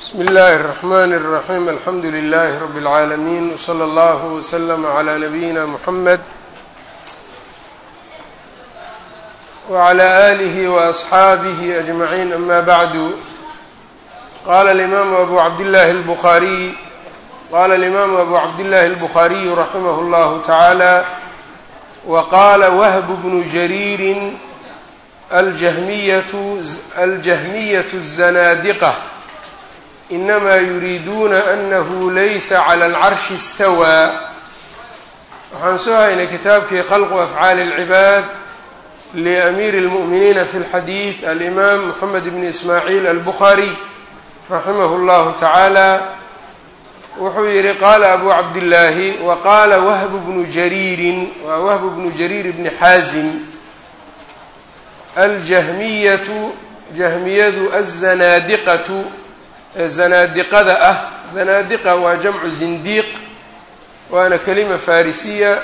bsmi اllahi الرحmn الرaحيم alxamdu لlh رb العaalمين وslى اllه وslm عlى نbyina mحamed وعlى آlih وأصxaabih أجمعين ama bعd qala الإmam أbu cabdالlahi الbخariي qala الإmam أbu cabdالlahi الbخariي raximh اllah taعalى وqala whb bnu jrيiri aljahmiyaة الزanاadiqة inama yuriiduuna anahu laysa clى اlcarshi اstawىa waxaan soo haynay kitaabkii khalqu afcaali اlcibaad liamiiri اlmu'miniina fi اlxadiid alimaam moxamed bn ismaaciil albukhaariy raximah اllahu tacaala wuxuu yihi qaala abu cabdillaahi wa qaala wahbu bnu jariirin waa wahbu bnu jariir bni xaazim aljahmiyatu jahmiyadu azanaadiqatu ee zanaadiqada ah. Zanaadiqa waa jamcu zindiiq waana kelima farisiya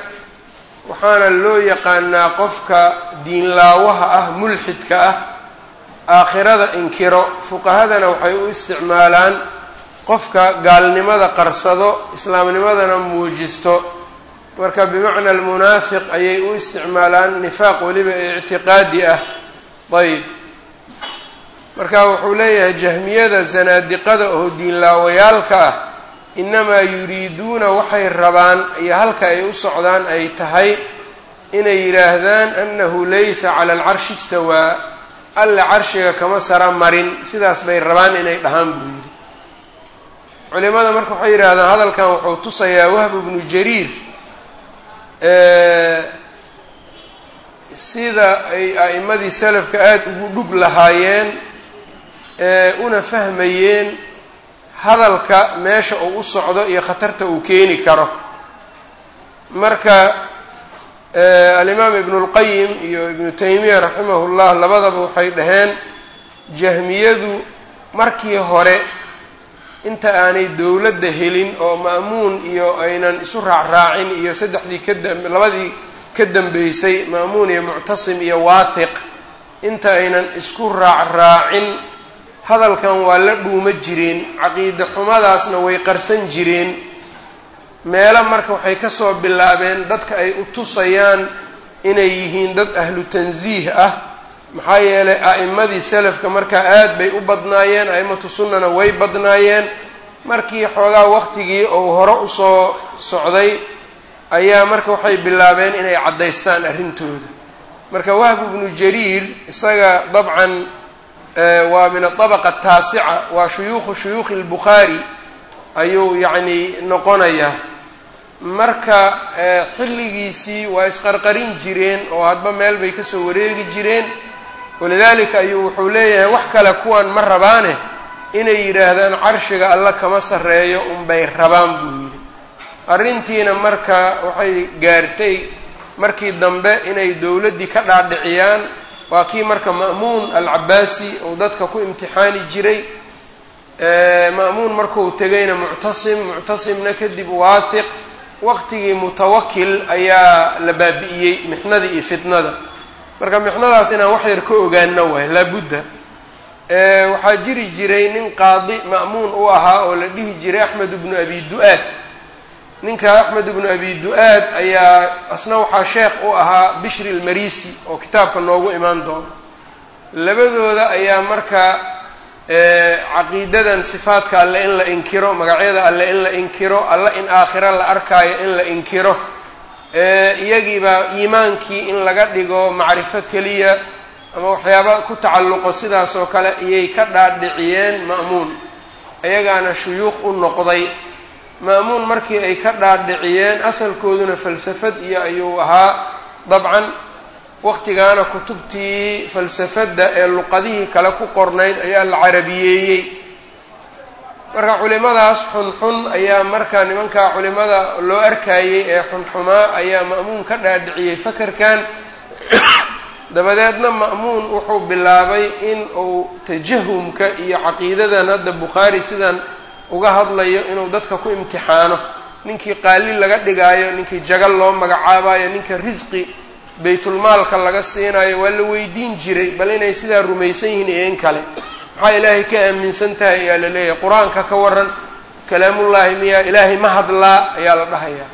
waxaana loo yaqaanaa qofka diinlaawaha ah mulxidka ah aakhirada inkiro. Fuqahadana waxay u isticmaalaan qofka gaalnimada qarsado islaamnimadana muujisto. Marka bimacna almunaafiq ayay u isticmaalaan nifaaq weliba ee ictiqaadi ah. Ayb marka wuxuu leeyahay jahmiyada zanaadiqada oo diinlaawayaalka ah inamaa yuriiduuna waxay rabaan iyo halka ay u socdaan ay tahay inay yidhaahdaan annahu laysa cala alcarshi istawaa alle carshiga kama sara marin sidaas bay rabaan inay dhahaan buu yidhi. Culimada marka waxay yidhahdaan hadalkan wuxuu tusayaa wahbu bnu jariir sida ay a'imadii salafka aada ugu dhug lahaayeen una fahmayeen hadalka meesha uu u socdo iyo khatarta uu keeni karo. Marka alimaam ibnu اlqayim iyo ibnu taymiya raximah llah labadaba waxay dhaheen jahmiyadu markii hore inta aanay dowladda helin oo ma'muun iyo aynan isu raacraacin iyo saddexdii kada labadii ka dambeysay ma'muun iyo muctasim iyo waathiq inta aynan isku raacraacin hadalkan waa la dhuuma jireen caqiide xumadaasna way qarsan jireen meelo marka waxay ka soo bilaabeen dadka ay u tusayaan inay yihiin dad ahlu tansiih ah. Maxaa yeelay a'imadii salafka markaa aad bay u badnaayeen a'imatu sunnana way badnaayeen. Markii xoogaa waqtigii uu hore u soo socday ayaa marka waxay bilaabeen inay caddaystaan arrintooda. Marka wahbu bnu jariir isaga dabcan waa min aطabaqa ataasica waa shuyuukhu shuyuukhi اlbukhaari ayuu yacni noqonayaa marka xilligiisii waa isqarqarin jireen oo hadba meel bay ka soo wareegi jireen. Walidaalika ayuu wuxuu leeyahay wax kale kuwan ma rabaane inay yidhaahdaan carshiga alla kama sarreeyo unbay rabaan buu yidhi. Arrintiina marka waxay gaartay markii dambe inay dowladdii ka dhaadhiciyaan waa kii marka ma'muun alcabaasi uu dadka ku imtixaani jiray. Ma'muun markuu tegayna muctasim muctasimna kadib waathiq waqtigii mutawakil ayaa la baabi'iyey mixnada iyo fitnada. Marka mixnadaas inaan wax yar ka ogaano waay laabudda waxaa jiri jiray nin qaadi ma'muun u ahaa oo la dhihi jiray axmed bnu abi du-aad ninka axmed bnu abi du-aad ayaa asna waxaa sheekh u ahaa bishri lmarisi oo kitaabka noogu imaan doono. Labadooda ayaa marka caqiidadan sifaadka alle in la inkiro magacyada alle in la inkiro alle in aakhiro la arkaayo in la inkiro iyagiibaa iimaankii in laga dhigo macrifo keliya ama waxyaaba ku tacalluqo sidaas oo kale iyay ka dhaadhiciyeen ma'muun iyagaana shuyuukh u noqday ma'muun markii ay ka dhaadhiciyeen asalkooduna falsafad iyo ayuu ahaa dabcan. Waqtigaana kutubtii falsafadda ee luqadihii kale ku qornayd ayaa la carabiyeeyey. Marka culimadaas xunxun ayaa marka nimankaa culimada loo arkayey ee xunxumaa ayaa ma'muun ka dhaadhiciyey fakarkan. Dabadeedna ma'muun wuxuu bilaabay in uu tajahumka iyo caqiidadan hadda bukhaari sidan uga hadlayo inuu dadka ku imtixaano. Ninkii qaali laga dhigaayo ninkii jagal loo magacaabayo ninka risqi baytulmaalka laga siinayo waa la weydiin jiray bal inay sidaa rumaysan yihiin iyo in kale. Maxaa ilaahay ka aaminsan tahay ayaa la leeyahay. Qur'aanka ka waran kalaamullaahi miyaa ilaahay ma hadlaa ayaa la dhahayaa.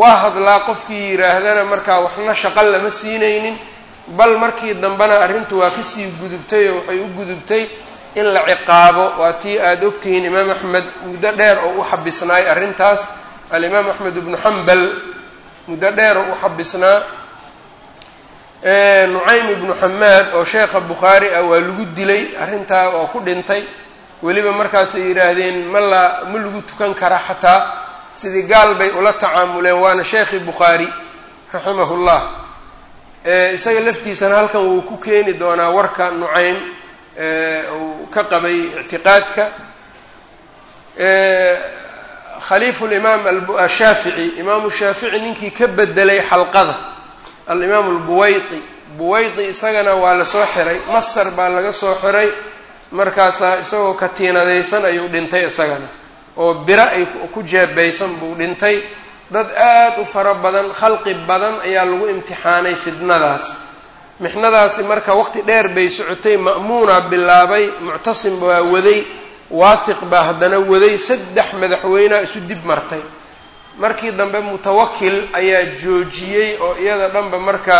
Waa hadlaa qofkii yidhaahdana markaa waxna shaqo lama siinaynin bal markii dambena arrintu waa ka sii gudubtay oo waxay u gudubtay in la ciqaabo waa tii aada ogtihiin imaam axmed muddo dheer oo u xabisnaay arrintaas. Alimaam axmed ibnu xambal muddo dheer oo u xabisnaa. Nucaym ibnu xamaad oo sheekha bukhaari ah waa lagu dilay arrintaa oo ku dhintay. Weliba markaasay yidhaahdeen ma la ma lagu tukan karaa xataa sidii gaal bay ula tacaamuleen waana sheekhii bukhaari raximahu llah isaga laftiisana halkan wuu ku keeni doonaa warka nucaym uu ka qabay ictiqaadka. Khaliifu limaam ashaafici imaamu shaafici ninkii ka bedelay xalqada alimaamu albuwaydi buwaydi isagana waa la soo xiray masar baa laga soo xiray markaasaa isagoo katiinadaysan ayuu dhintay isagana oo biro ay ku jeebaysan buu dhintay. Dad aad u fara badan khalqi badan ayaa lagu imtixaanay fidnadaas mixnadaasi marka waqti dheer bay socotay. Ma'muuna bilaabay muctasim baa waday waahiq baa haddana waday. Saddex madaxweynea isu dib martay. Markii dambe mutawakil ayaa joojiyey oo iyada dhanba marka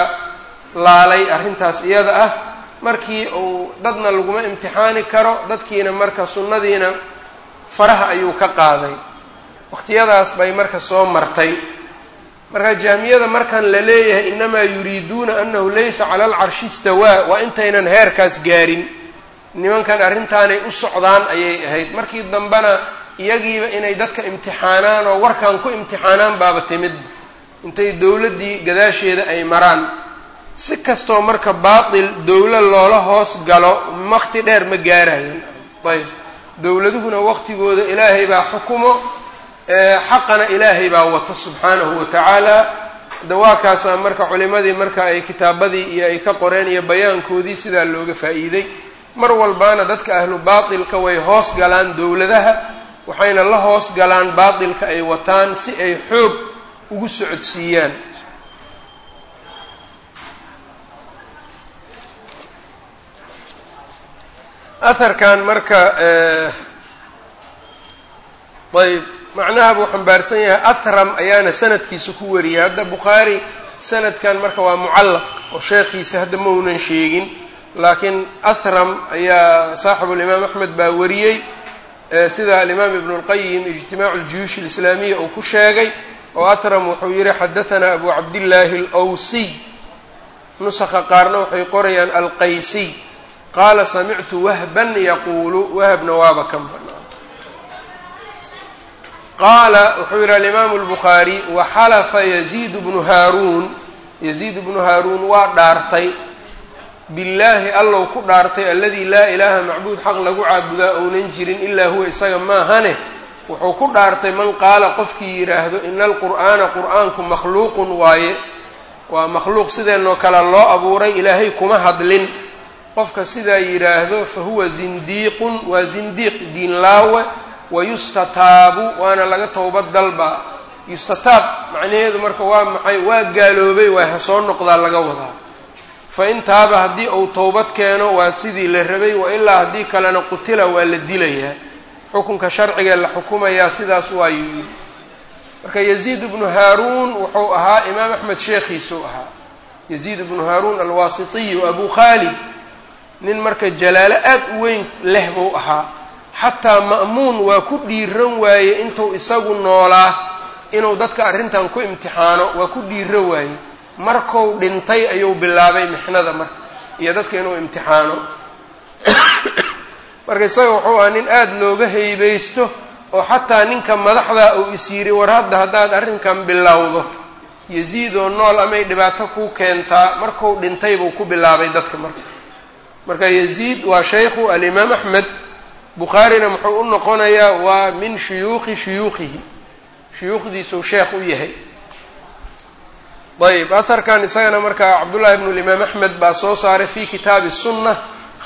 laalay arrintaas iyada ah. Markii uu dadna laguma imtixaani karo dadkiina marka sunnadiina faraha ayuu ka qaaday. Waqtiyadaas bay marka soo martay marka jahmiyada markan la leeyahay inamaa yuriiduuna anahu laysa cala alcarshi istawaa waa intaynan heerkaas gaarin. Nimankan arrintaanay u socdaan ayay ahayd. Markii dambena iyagiiba inay dadka imtixaanaan oo warkan ku imtixaanaan baaba timid. Intay dowladdii gadaasheeda ay maraan. Si kastoo marka baatil dowlo loola hoos galo waqti dheer ma gaarayan ayb. Dowladuhuna waqtigooda ilaahay baa xukumo xaqana ilaahay baa wato subxaanahu wa tacaala. Dawaakaasaa marka culimadii marka ay kitaabadii iyo ay ka qoreen iyo bayaankoodii sidaa looga faa'iiday. Mar walbaana dadka ahlu baatilka way hoos galaan dowladaha waxayna la hoos galaan baatilka ay wataan si ay xoog ugu socodsiiyaan. Aharkan marka ayb macnaha buu xambaarsan yahay ahram ayaana sanadkiisa ku wariyay. Hadda bukhaari sanadkan marka waa mucallaq oo sheekhiisa hadda maunan sheegin. Laakiin ahram ayaa saaxibulimaam axmed baa wariyey sida alimaam ibnu lqayim ijtimaacu ljuyuush alislaamiya uu ku sheegay oo ahram wuxuu yihi xadahanaa abu cabdillaahi alwsiy nusakha qaarna waxay qorayaan alqaysiy qaala samictu wahban yaquulu. Wahabna waaba kan qaala wuxuu yihi alimaamu lbukhaari waxalafa yaziid bnu haaruun. Yaziid bnu haaruun waa dhaartay. Billaahi allow ku dhaartay aladii laa ilaaha macbuud xaq lagu caabudaa ounan jirin ilaa huwa isaga maahane. Wuxuu ku dhaartay man qaala qofkii yidhaahdo ina alqur'aana qur'aanku makhluuqun waaye. Waa makhluuq sideenoo kale loo abuuray ilaahay kuma hadlin. Qofka sidaa yidhaahdo fa huwa zindiiqun waa zindiiq diinlaawe wayustataabu waana laga towbad dalbaa yustataab macnaheedu marka waa maxay waa gaaloobay waa hasoo noqdaa laga wadaa. Fa in taaba haddii uu towbad keeno waa sidii la rabay wa ilaa haddii kalena qutila waa la dilayaa xukunka sharciga la xukumayaa sidaas waayuu yidhi. Marka yaziid ibnu haaruun wuxuu ahaa imaam axmed sheekhiisuu ahaa. Yaziid ibnu haaruun alwaasitiyu abu khaalid nin marka jalaalo aad u weyn leh buu ahaa xataa ma'muun waa ku dhiiran waaye intuu isagu noolaa inuu dadka arrintan ku imtixaano waa ku dhiiro waaye. Markou dhintay ayuu bilaabay mixnada marka iyo dadka inuu imtixaano. Marka isaga wuxuu ahaa nin aada looga haybaysto oo xataa ninka madaxda uu is yidhi war hadda haddaad arrinkan bilowdo yaziid oo nool amay dhibaato ku keentaa. Marku dhintay buu ku bilaabay dadka marka. Marka yaziid waa shaykhu alimaam axmed bukhaarina muxuu u noqonayaa waa min shuyuukhi shuyuukhihi shuyuukhdiisuu sheekh u yahay. Ayb aharkan isagana marka cabdullahi bnu limaam axmed baa soo saaray fi kitaabi sunna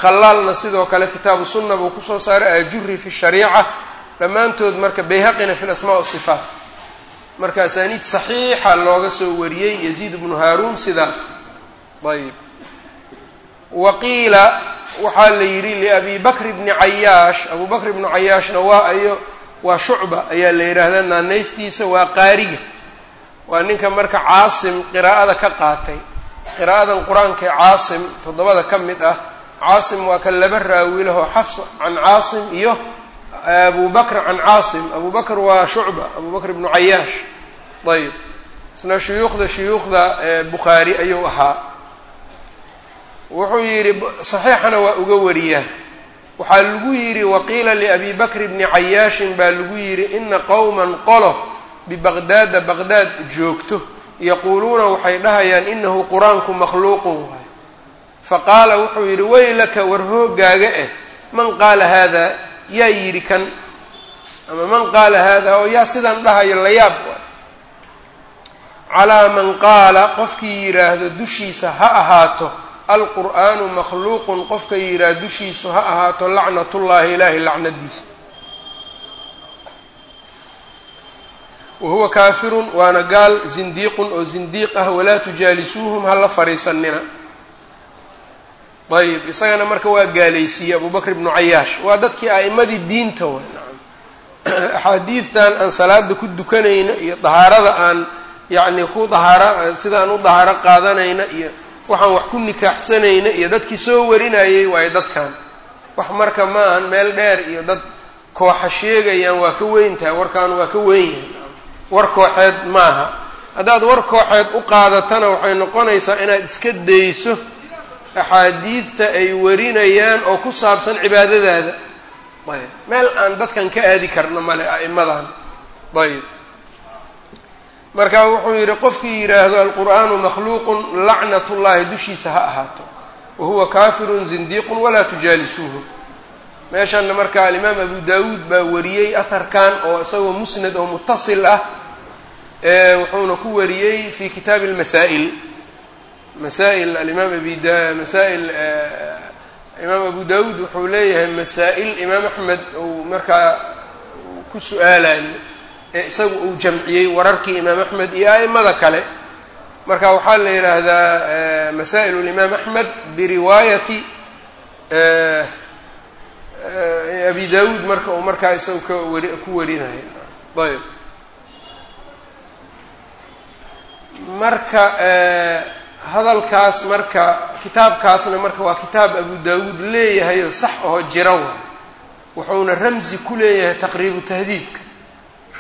khallaalna sidoo kale kitaabu sunna buu ku soo saaray ajuri fi shariica. Dhammaantood marka bayhaqina fi lasmaa wasifaat marka asaaniid saxiixa looga soo wariyey yaziid bnu haaruun sidaas. Ayb waqiila waxaa la yidhi liabi bakr bni cayaash. Abu bakr ibnu cayaashna waa ayo waa shucba ayaa la yidhaahdaa naanaystiisa waa qaariga. Waa ninka marka caasim qiraa'ada ka qaatay. Qiraa'adan qur'aanka ee caasim toddobada ka mid ah. Caasim waa kan laba raawi laho xafs can caasim iyo abu bakr can caasim. Abu bakr waa shucba abu bakr ibnu cayaash. Ayb isna shuyuukhda shuyuukhda bukhaari ayuu ahaa wuxuu yidhi saxiixana waa uga wariyaa waxaa lagu yidhi waqiila liabi bakr bni cayaashin baa lagu yidhi ina qowman qolo bibaqdaada baqdaad joogto yaquuluuna waxay dhahayaan inahu qur'aanku makhluuqun waay faqaala wuxuu yidhi waylaka war hoogaaga eh man qaala haada yaa yidhi kan? Ama man qaala haada oo yaa sidaan dhahayo la yaab calaa man qaala qofkii yidhaahdo dushiisa ha ahaato alqur'aanu makhluuqun qofka yidhaah dushiisu ha ahaato lacnatullaahi ilaahay lacnadiisa. Wa huwa kaafirun waana gaal zindiiqun oo zindiiq ah walaa tujaalisuuhum hala fariisanina ayib isagana marka waa gaalaysiiyey abu bakr ibnu cayaash. Waa dadkii a'imadii diinta nacam. Axaadiidtan aan salaada ku dukanayna iyo dahaarada aan yacni ku dahaaro sidaan u dahaaro qaadanayna iyo waxaan wax ku nikaaxsanayna iyo dadkii soo warinayay waayo dadkan. Wax marka ma meel dheer iyo dad kooxa sheegayaan waa ka weyn tahay warkaan waa ka weyn yahay. War kooxeed maaha haddaad war kooxeed u qaadatana waxay noqonaysaa inaad iska dayso axaadiidta ay warinayaan oo ku saabsan cibaadadaada. Ayb. Meel aan dadkan ka aadi karno male a'immadan. Ayb marka wuxuu yidhi qofkii yidhaahdo alqur'aanu makhluuqun lacnat ullaahi dushiisa ha ahaato. Wa huwa kaafirun zindiiqun walaa tujaalisuuhu meeshanna marka alimaam abu daawuud baa wariyey aharkan oo isagoo musnad oo mutasil ah wuxuuna ku wariyey fi kitaabi lmasaa'il masaa'il alimaam abi masaa'il imaam abu daawuud wuxuu leeyahay masaa'il imaam axmed uu markaa ku su'aalayo ee isagu uu jamciyey wararkii imaam axmed iyo a'imada kale. Marka waxaa la yidhaahdaa masaa'il limaam axmed biriwaayati abi daawuud marka uu markaa isagu ka wari ku warinayo. Ayb marka hadalkaas marka kitaabkaasna marka waa kitaab abu daawuud leeyahay sax aho jira wuxuuna ramzi ku leeyahay taqriibu tahdiibka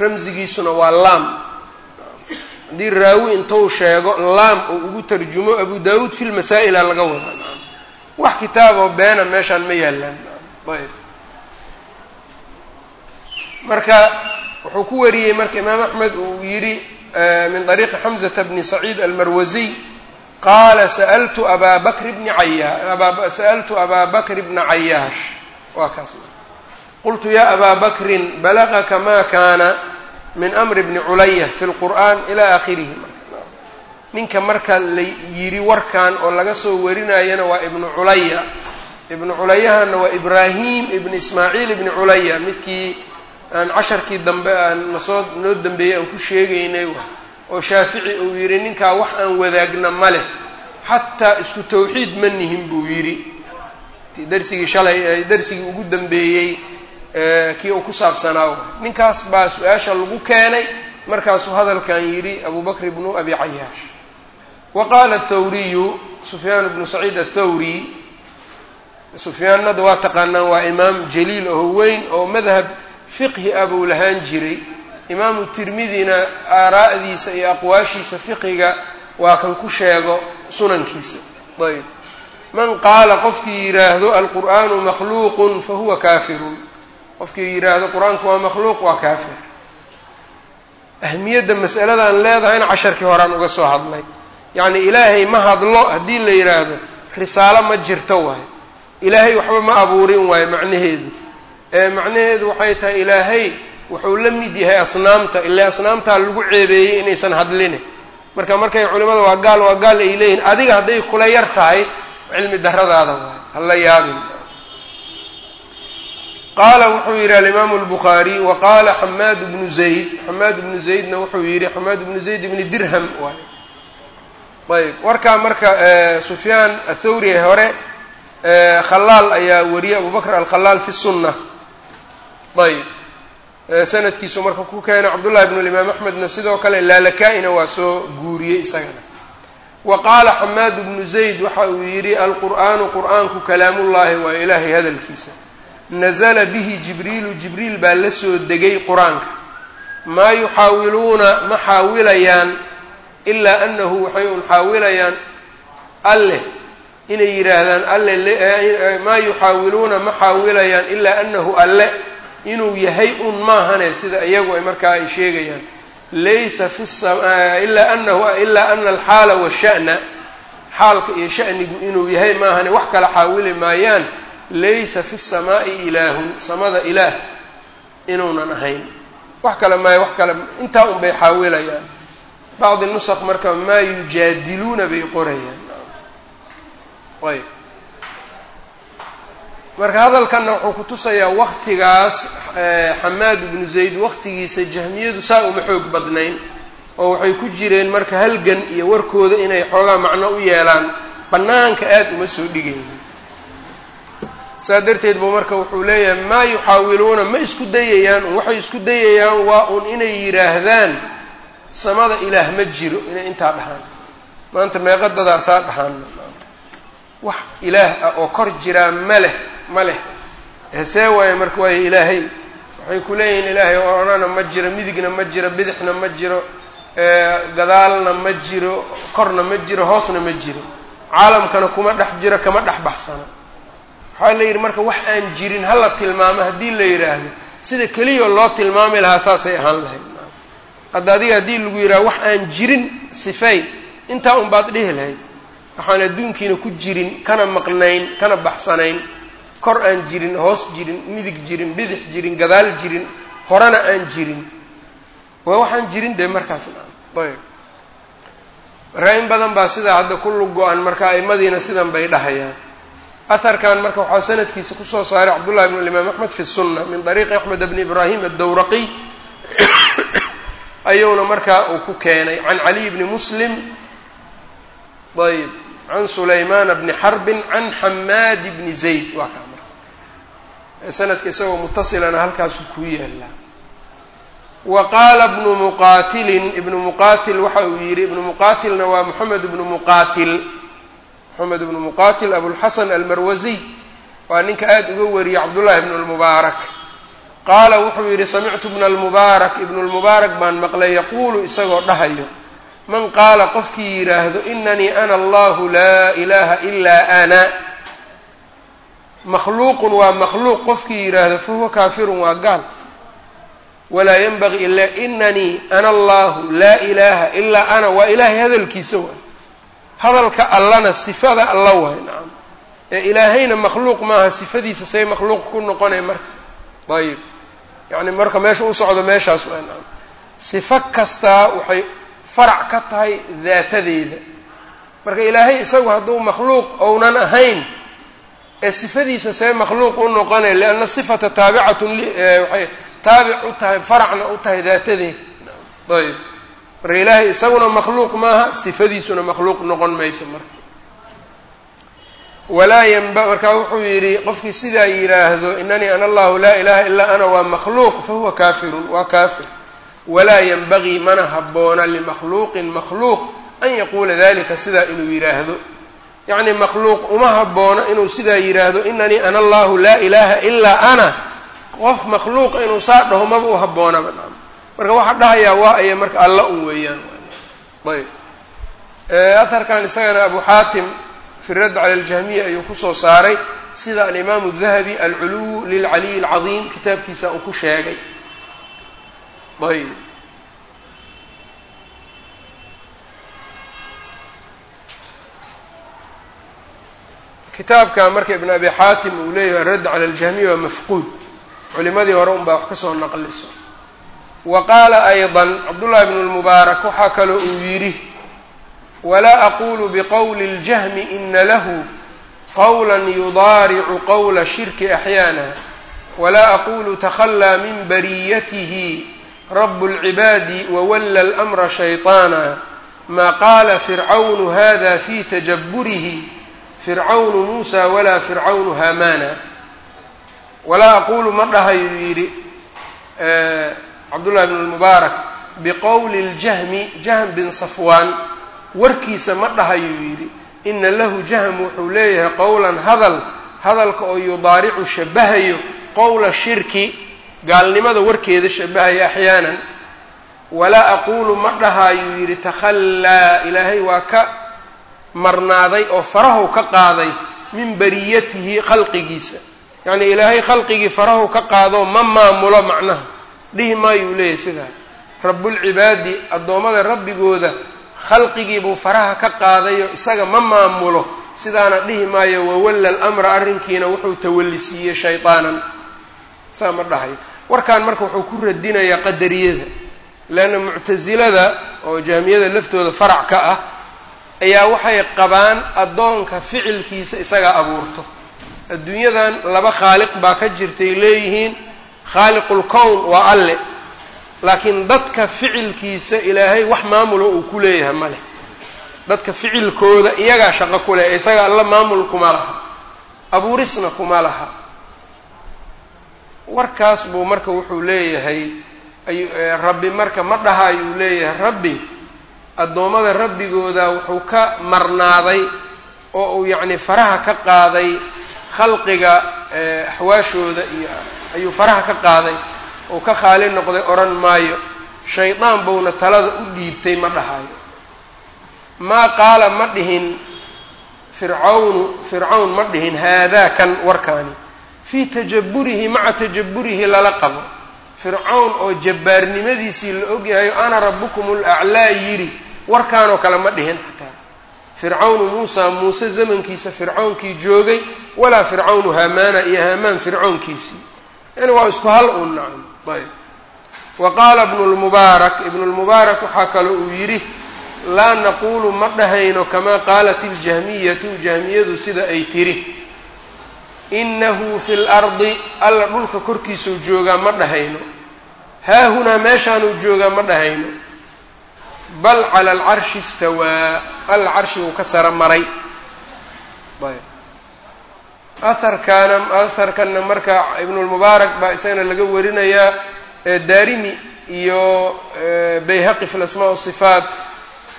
ramzigiisuna waa laam. Haddii raawi intuu sheego laam uu ugu tarjumo abu daawuud fi lmasaa'ila laga wadaa. Wax kitaaboo beena meeshaan ma yaalaan. Ayb. Marka wuxuu ku wariyey marka imaam axmed uu yidhi min طariiqi xamزata bni saciid almarwasiy qaala sa'altu abaa bakr bni caya sa'altu abaa bakr bna cayaash. Waa kaas qultu ya abaa bakrin balagaka ma kana min amri bni culaya fi lqur'an ila akhirihi ninka marka la yidhi warkan oo laga soo warinayana waa ibnu culaya ibnu culayahana waa ibraahim ibn ismaaciil ibni culaya midkii aan casharkii dambe aan nasoo noo dambeeyey aan ku sheegaynay oo shaafici uu yidhi ninkaa wax aan wadaagna ma leh xataa isku tawxiid ma nihin buu yidhi darsigii shalay darsigii ugu dambeeyey kii uu ku saabsanaa ninkaas baa su'aasha lagu keenay. Markaasuu hadalkan yidhi abu bakr ibnu abi cayaash. Wa qaala athawriyu sufyaan ibnu saciid athawri sufyaannada waa taqaanaan waa imaam jaliil oo weyn oo madhab fiqhi ah buu lahaan jiray. Imaamu tirmidina aaraa'diisa iyo aqwaashiisa fiqiga waa kan ku sheego sunankiisa. Ayb man qaala qofkii yidhaahdo alqur'aanu makhluuqun fa huwa kaafirun qofkii yidhaahdo qur'aanku waa makhluuq waa kaafir. Ahmiyadda mas'aladan leedahayna casharkii horaan uga soo hadlay. Yacni ilaahay ma hadlo haddii la yidhaahdo risaalo ma jirto waayo ilaahay waxba ma abuurin waayo macnaheedu. Ee macnaheedu waxay tahay ilaahay wuxuu la mid yahay asnaamta ilaa asnaamtaa lagu ceebeeyey inaysan hadline marka markay culimada waa gaal waa gaal ay leeyihiin adiga hadday kula yar tahay cilmi daradaada waayo hala yaabin qaala wuxuu yidhi alimaamu albukhaariy wa qaala xamaad bnu zayd. Xamaad bnu zaydna wuxuu yidhi xamaad bnu zayd bni dirham waay. Ayb warkaa marka sufyaan athawri hore khalaal ayaa wariyay abu bakr alkhalaal fi sunna ayb sanadkiisu marka ku keenay cabdullahi bnu imaam axmedna sidoo kale laalaka-ina waa soo guuriyey isagana. Wa qaala xamaad bnu zayd waxa uu yidhi alqur'aanu qur'aanku kalaamullaahi waa ilaahay hadalkiisa nazla bihi jibriilu jibriil baa la soo degay qur'aanka. Maa yuxaawiluuna ma xaawilayaan ilaa anahu waxay un xaawilayaan alleh inay yidhaahdaan alle maa yuxaawiluuna ma xaawilayaan ilaa anahu alle inuu yahay un maahane sida iyagu ay markaa ay sheegayaan. Laysa fi ilaa anahu ilaa ana alxaala washa'na xaalka iyo sha'nigu inuu yahay maahane wax kala xaawili maayaan laysa fi samaa'i ilaahun samada ilaah inuunan ahayn. Wax kale maayo wax kale intaa un bay xaawilayaan. Bacdi nusaq marka maa yujaadiluuna bay qorayaan. Ayb marka hadalkanna wuxuu ku tusayaa waktigaas xamaad ibnu zayd waktigiisa jahmiyadu saa uma xoog badnayn oo waxay ku jireen marka halgan iyo warkooda inay xoogaa macno u yeelaan bannaanka aada uma soo dhigaynin saa darteed buu marka wuxuu leeyahay maa yuxaawiluuna ma isku dayayaan un waxay isku dayayaan waa un inay yidhaahdaan samada ilaah ma jiro inay intaa dhahaan. Maanta meeqadadaasaa dhahaan. Wax ilaah ah oo kor jiraa ma leh ma leh. Hesee waaye marka waayo ilaahay waxay ku leeyihiin ilaahay oonana ma jiro midigna ma jiro bidixna ma jiro gadaalna ma jiro korna ma jiro hoosna ma jiro caalamkana kuma dhex jiro kama dhex baxsana waxaa la yidhi marka wax aan jirin hala tilmaamo haddii la yidhaahdo. Sida keliya loo tilmaami lahaa saasay ahaan lahayd. Hadda adiga haddii lagu yidhaha wax aan jirin sifay intaa un baad dhihi lahayd. Waxaan adduunkiina ku jirin kana maqnayn kana baxsanayn. Kor aan jirin hoos jirin midig jirin bidix jirin gadaal jirin horena aan jirin. Waa waxaan jirin dee markaas ayb. Marka in badan baa sidaa hadda ku lug go-an marka aimadiina sidan bay dhahayaan aharkan marka waxaa sanadkiisa ku soo saaray cabdullahi bn imaam axmed fi sunna min ariiqi axmed bni ibraahim addawraqiy ayuuna markaa uu ku keenay can caliy bni muslim ayb can sulaymaana bni xarbin can xamaadi bni zayd. Waa kaa marka. Sanadka isagoo mutasilana halkaasuu ku yaallaa wa qaala bnu muqaatilin ibnu muqaatil waxa uu yidhi ibnu muqaatilna waa moxamed ibnu muqaatil moxamed ibnu muqaatil abulxasan almarwasiy waa ninka aada uga wariyey cabdullahi ibnu lmubaarak qaala wuxuu yidhi samictu bna almubaarak ibnu lmubaarak baan maqlay yaquulu isagoo dhahayo man qaala qofkii yidhaahdo inanii ana allahu laa ilaha ilaa ana makhluuqun waa makhluuq qofkii yidhaahdo fahuwa kaafirun waa gaal. Walaa yanbagii ila inanii ana allahu laa ilaaha ilaa ana. Waa ilaahay hadalkiisa waay hadalka allana sifada alla waay nacam ee ilaahayna makhluuq maaha sifadiisa say makhluuq ku noqonay marka. Ayib yacni marka meesha u socdo meeshaas waa nacam sifo kastaa waxay farac ka tahay daatadeeda marka ilaahay isagu hadduu makhluuq ounan ahayn ee sifadiisa see makhluuq u noqonay lianna sifata taabicatun waxay taabic u tahay faracna u tahay daatadeeda ayb marka ilaahay isaguna makhluuq maaha sifadiisuna makhluuq noqon mayso marka. Walaa yanba markaa wuxuu yidhi qofkii sidaa yidhaahdo inanii ana allahu laa ilaha ilaa ana waa makhluuq fahuwa kaafirun waa kaafir. Walaa yanbagii mana habboona limakhluuqin makhluuq an yaquula dalika sidaa inuu yidhaahdo yacni makhluuq uma habboona inuu sidaa yidhaahdo inanii ana allahu laa ilaha ilaa ana qof makhluuqa inuu saa dhaho maba u habboonaba marka waxaa dhahayaa waa aya marka alla un weeyaan. Ayb. Aharkan isagana abu xaatim fi radd cala aljahmiya ayuu ku soo saaray sida alimaamu dahabi alculuw lilcaliy alcadiim kitaabkiisa uu ku sheegay. Ayb. Kitaabka marka ibn abi xaatim uu leeyahay aradd cala aljahmiya waa mafquud. Culimadii hore un baa wax ka soo naqliso wa qaala ayضa cabdullahi bn lmubaarak waxaa kaloo uu yidhi walaa aqulu biqowli اljahmi ina lahu qowla yudaaricu qowla shirki axyaana walaa aqulu takhallaa min bariyatihi rabu اlcibaadi wawalla اlamra shayطaana maa qaala fircawnu hada fi tajaburihi fircawnu muusa walaa fircawnu haamana walaa aquulu ma dhahayu yidhi cabdullahi bn lmubaarak biqowli ljahmi jahm bin safwaan warkiisa ma dhahayuu yidhi ina lahu jahm wuxuu leeyahay qowlan hadal hadalka oo yudaaricu shabahayo qowla shirki gaalnimada warkeeda shabahaya axyaanan. Walaa aquulu ma dhahaayuu yidhi takhallaa ilaahay waa ka marnaaday oo farahu ka qaaday min bariyatihi khalqigiisa. Yacnii ilaahay khalqigii farahu ka qaadoo ma maamulo macnaha dhihi maayuu leeyahay sidaa rabbulcibaadi addoommada rabbigooda khalqigiibuu faraha ka qaadayo isaga ma maamulo. Sidaana dhihi maayo wawalla alamra arrinkiina wuxuu tawallisiiyey shaytaanan. Saa ma dhahayo warkan marka wuxuu ku radinayaa qadariyada leanna muctasilada oo jahmiyada laftooda farac ka ah ayaa waxay qabaan addoonka ficilkiisa isagaa abuurto. Adduunyadan laba khaaliq baa ka jirtay leeyihiin khaaliqulkown waa alle. Laakiin dadka ficilkiisa ilaahay wax maamulo uu ku leeyahay ma leh. Dadka ficilkooda iyagaa shaqo ku leh isaga alla maamul kuma laha. Abuurisna kuma laha. Warkaas buu marka wuxuu leeyahay rabbi marka ma dhaha ayuu leeyahay rabbi addoommada rabbigooda wuxuu ka marnaaday oo uu yacni faraha ka qaaday khalqiga axwaashooda iyo ayuu faraha ka qaaday oo ka khaali noqday odhan maayo shaydaan buuna talada u dhiibtay ma dhahayo maa qaala ma dhihin fircawnu fircawn ma dhihin haadaa kan warkaani. Fii tajaburihi maca tajaburihi lala qabo. Fircawn oo jabbaarnimadiisii la ogyahayo ana rabbukum laclaa yidhi. Warkaanoo kale ma dhihin xataa. Fircawnu muusa muuse zamankiisa fircawnkii joogay walaa fircawnu haamaana iyo haamaan fircownkiisii yani waa isku hal un nacam ayb. Wa qaala ibnu lmubaarak ibnu lmubaarak waxaa kale uu yidhi laa naquulu ma dhahayno kamaa qaalat iljahmiyatu jahmiyadu sida ay tiri. Inahu fi lardi alla dhulka korkiisuu joogaa ma dhahayno. Haahunaa meeshaanuu joogaa ma dhahayno. Bal cala alcarshi istawaa alla carshiguu ka sara maray. Ayb aharkaana aharkanna marka ibnulmubaarak baa isagana laga warinayaa daarimi iyo bayhaqi fi lasmaa wasifaat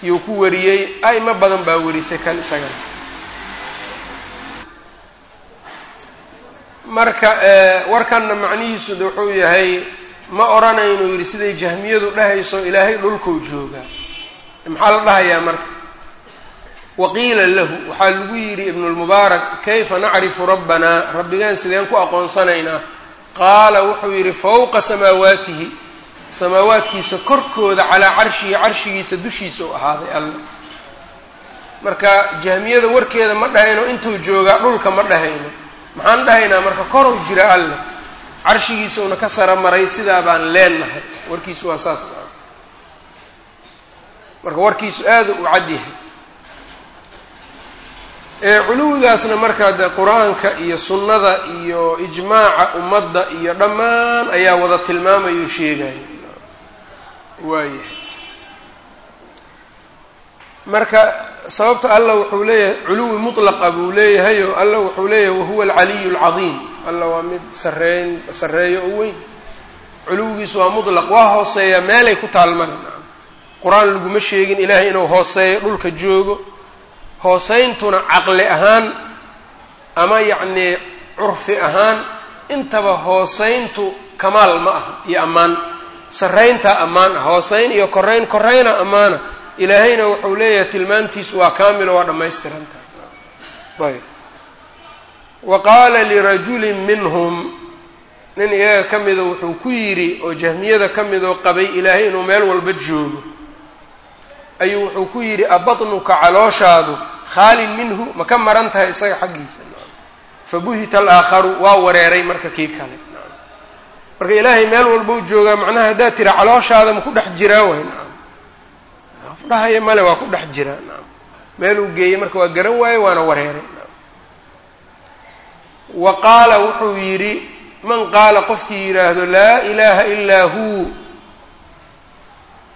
yuu ku wariyey. A'imo badan baa warisay kan isagana marka warkanna macnihiisu wuxuu yahay ma odhanaynu yidhi siday jahmiyadu dhahayso ilaahay dhulkuu joogaa. Maxaa la dhahayaa marka waqiila lahu waxaa lagu yidhi ibnulmubaarak kayfa nacrifu rabbanaa rabbigaan sideen ku aqoonsanaynaa? Qaala wuxuu yidhi fowqa samaawaatihi samaawaadkiisa korkooda calaa carshihi carshigiisa dushiisa u ahaaday alla. Marka jahmiyada warkeeda ma dhahayno intuu joogaa dhulka ma dhahayno. Maxaan dhahaynaa? Marka koruu jira alle carshigiisuuna ka sara maray sidaa baan leennahay. Warkiisu waa saas marka warkiisu aada u cad yahay culuwigaasna markaa de qur'aanka iyo sunnada iyo ijmaaca ummadda iyo dhammaan ayaa wada tilmaamayo sheegaya waayahay marka sababta allah wuxuu leeyahay culuwi mutlaqa buu leeyahay oo allah wuxuu leeyahay wahuwa alcaliyu alcadiim. Allah waa mid sareeyn sarreeyo oo weyn. Culuwigiisu waa mutlaq waa hooseeyaa meelay ku taalmaan qur'aan laguma sheegin ilaahay inuu hooseeyo dhulka joogo hooseyntuna caqli ahaan ama yacnii curfi ahaan intaba hooseyntu kamaal ma aha iyo ammaan. Sarrayntaa ammaan ah hooseyn iyo korayn korayna ammaana. Ilaahayna wuxuu leeyahay tilmaantiisu waa kaamilo waa dhammaystirantahay ayb. Wa qaala lirajulin minhum nin iyaga ka mida wuxuu ku yidhi oo jahmiyada ka midoo qabay ilaahay inuu meel walba joogo. Ayuu wuxuu ku yidhi abatnuka calooshaadu khaalin minhu ma ka maran tahay isaga xaggiisa. Fabuhita alaakharu waa wareeray marka kii kale. Marka ilaahay meel walbau joogaa macnaha haddaad tira calooshaada ma ku dhex jiraa way nacam dhahaya male waa ku dhex jiraa nacam meeluu geeyey marka waa garan waaye waana wareeray wa qaala wuxuu yidhi man qaala qofkii yidhaahdo laa ilaaha ilaa huu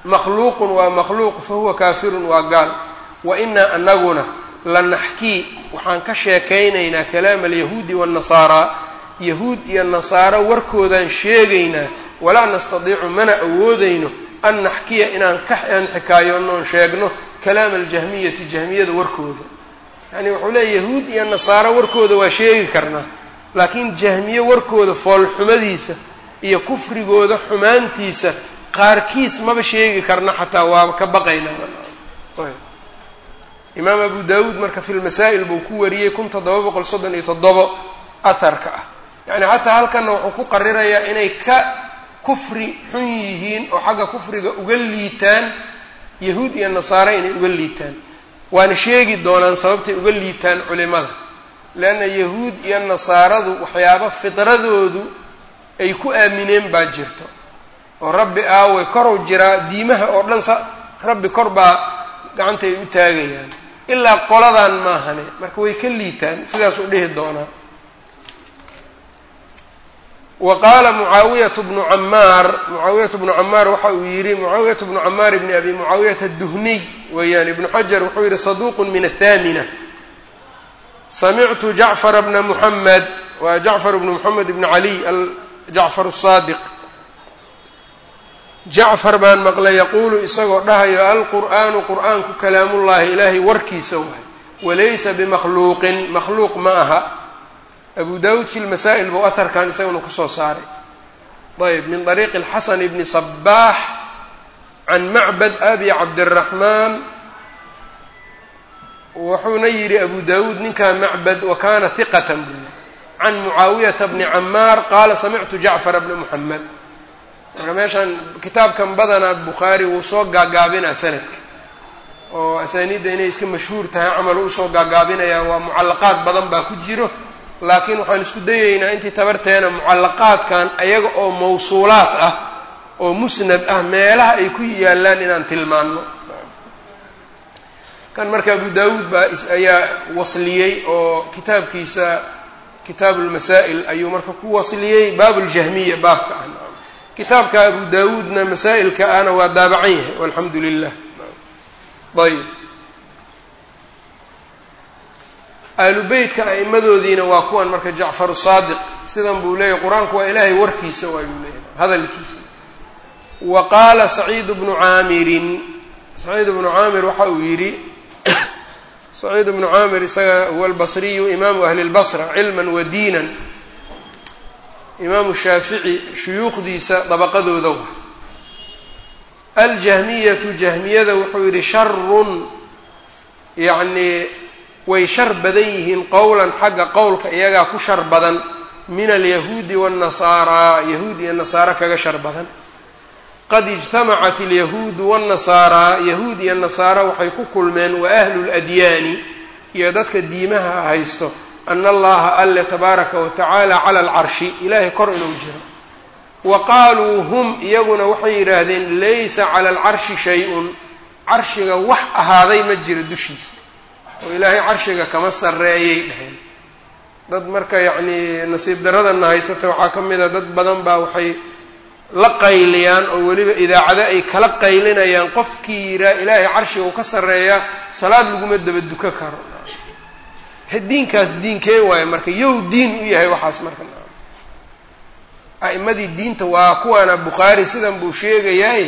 makhluuqun waa makhluuq fahuwa kaafirun waa gaal. Wa inaa anaguna lanaxkii waxaan ka sheekaynaynaa kalaama alyahuudi waannasaaraa yahuud iyo nasaaro warkoodaan sheegaynaa walaa nastadiicu mana awoodayno an naxkiya inaan ka aan xikaayoono oon sheegno kalaama aljahmiyati jahmiyada warkooda. Yacni wuxuu leeya yahuud iyo nasaaro warkooda waa sheegi karnaa. Laakiin jahmiye warkooda foolxumadiisa iyo kufrigooda xumaantiisa qaarkiis maba sheegi karna xataa waaba ka baqaynaa imaam abu daawuud marka fi lmasaa'il buu ku wariyey kun toddoba boqol soddon iyo toddobo aharka ah. Yacni xataa halkanna wuxuu ku qarirayaa inay ka kufri xun yihiin oo xagga kufriga uga liitaan yahuud iyo nasaare inay uga liitaan. Waana sheegi doonaan sababtay uga liitaan culimada. Leanna yahuud iyo nasaaradu waxyaaba fidradoodu ay ku aamineen baa jirto. Oo rabbi aaway korow jiraa diimaha oo dhan sa rabbi kor baa gacanta ay u taagayaan ilaa qoladan maahane marka way ka liitaan sidaasuu dhihi doonaa. Wa qaala mucaawiyatu bnu camaar mucaawiyatu bnu camaar waxa uu yidhi mucaawiyatu bnu camaar ibni abi mucaawiyata aduhniy weeyaan ibnu xajar wuxuu yidhi saduuqun min athaamina samictu jacfara bna muxamed waa jacfar bnu moxamed ibni caliy jacfar saadiq jacfar baan maqlay yaquulu isagoo dhahayo alqur'aanu qur'aanku kalaamullaahi ilaahay warkiisa waay walaysa bimakhluuqin. Makhluuq ma aha. Abu dawuud fi lmasaa'il buu aharkan isaguna ku soo saaray. Ayb min طariiqi اlxasan bni sabaax can macbad abi cabdiraxmaan wuxuuna yidhi abu dawuud ninkaa macbad wa kana hiqatan buu yidhi. Can mucaawiyata bni camaar qaala samictu jacfara bna muxamed marka meeshaan kitaabkan badanaa bukhaari wuu soo gaagaabinaa sanadka oo asaaniidda inay iska mashhuur tahay camalu u soo gaagaabinayaa waa mucallaqaad badan baa ku jiro. Laakiin waxaan isku dayaynaa intii tabarteena mucallaqaadkan ayaga oo mawsuulaad ah oo musnad ah meelaha ay ku yaallaan inaan tilmaanno. Kan marka abu daawuud baa ayaa wasliyey oo kitaabkiisa kitaabu lmasaa'il ayuu marka ku wasliyey baabu ljahmiya baabka ah kitaabka abu daawuudna masaa'ilka ahna waa daabacan yahay walxamdu lilah ayb ahlu beytka a'imadoodiina waa kuwan marka jacfaru saadiq sidan buu leeyahy qur'aanku waa ilaahay warkiisa waayuu leeyahay hadalkiisa. Wa qaala saciid bnu caamirin saciid bnu caamir waxa uu yidhi saciid bnu caamir isaga huwa albasriyu imaamu ahli lbasra cilman wa diinan imaamu shaafici shuyuukhdiisa dabaqadooda wa aljahmiyatu jahmiyada wuxuu yidhi sharun yacnii way shar badan yihiin qowlan xagga qowlka iyagaa ku shar badan min alyahuudi waannasaaraa yahuud iyo nasaaro kaga shar badan. Qad ijtamacat alyahuudu waannasaaraa yahuud iyo nasaaro waxay ku kulmeen wa ahlu ladyaani iyo dadka diimaha haysto ana allaha alle tabaaraka wa tacaala cala alcarshi ilaahay kor inuu jiro wa qaaluu hum iyaguna waxay yidhaahdeen laysa cala alcarshi shay-un carshiga wax ahaaday ma jiro dushiisa oo ilaahay carshiga kama sarreeyay dhaheen dad marka yacnii nasiib daradana haysata waxaa ka mid a dad badan baa waxay la qayliyaan oo weliba idaacado ay kala qaylinayaan qofkii yiraa ilaahay carshiga uu ka sarreeyaa salaad laguma daba duka karo diinkaas diinkee waayo marka yow diin u yahay waxaas marka. A'imadii diinta waa kuwaana bukhaari sidan buu sheegayaay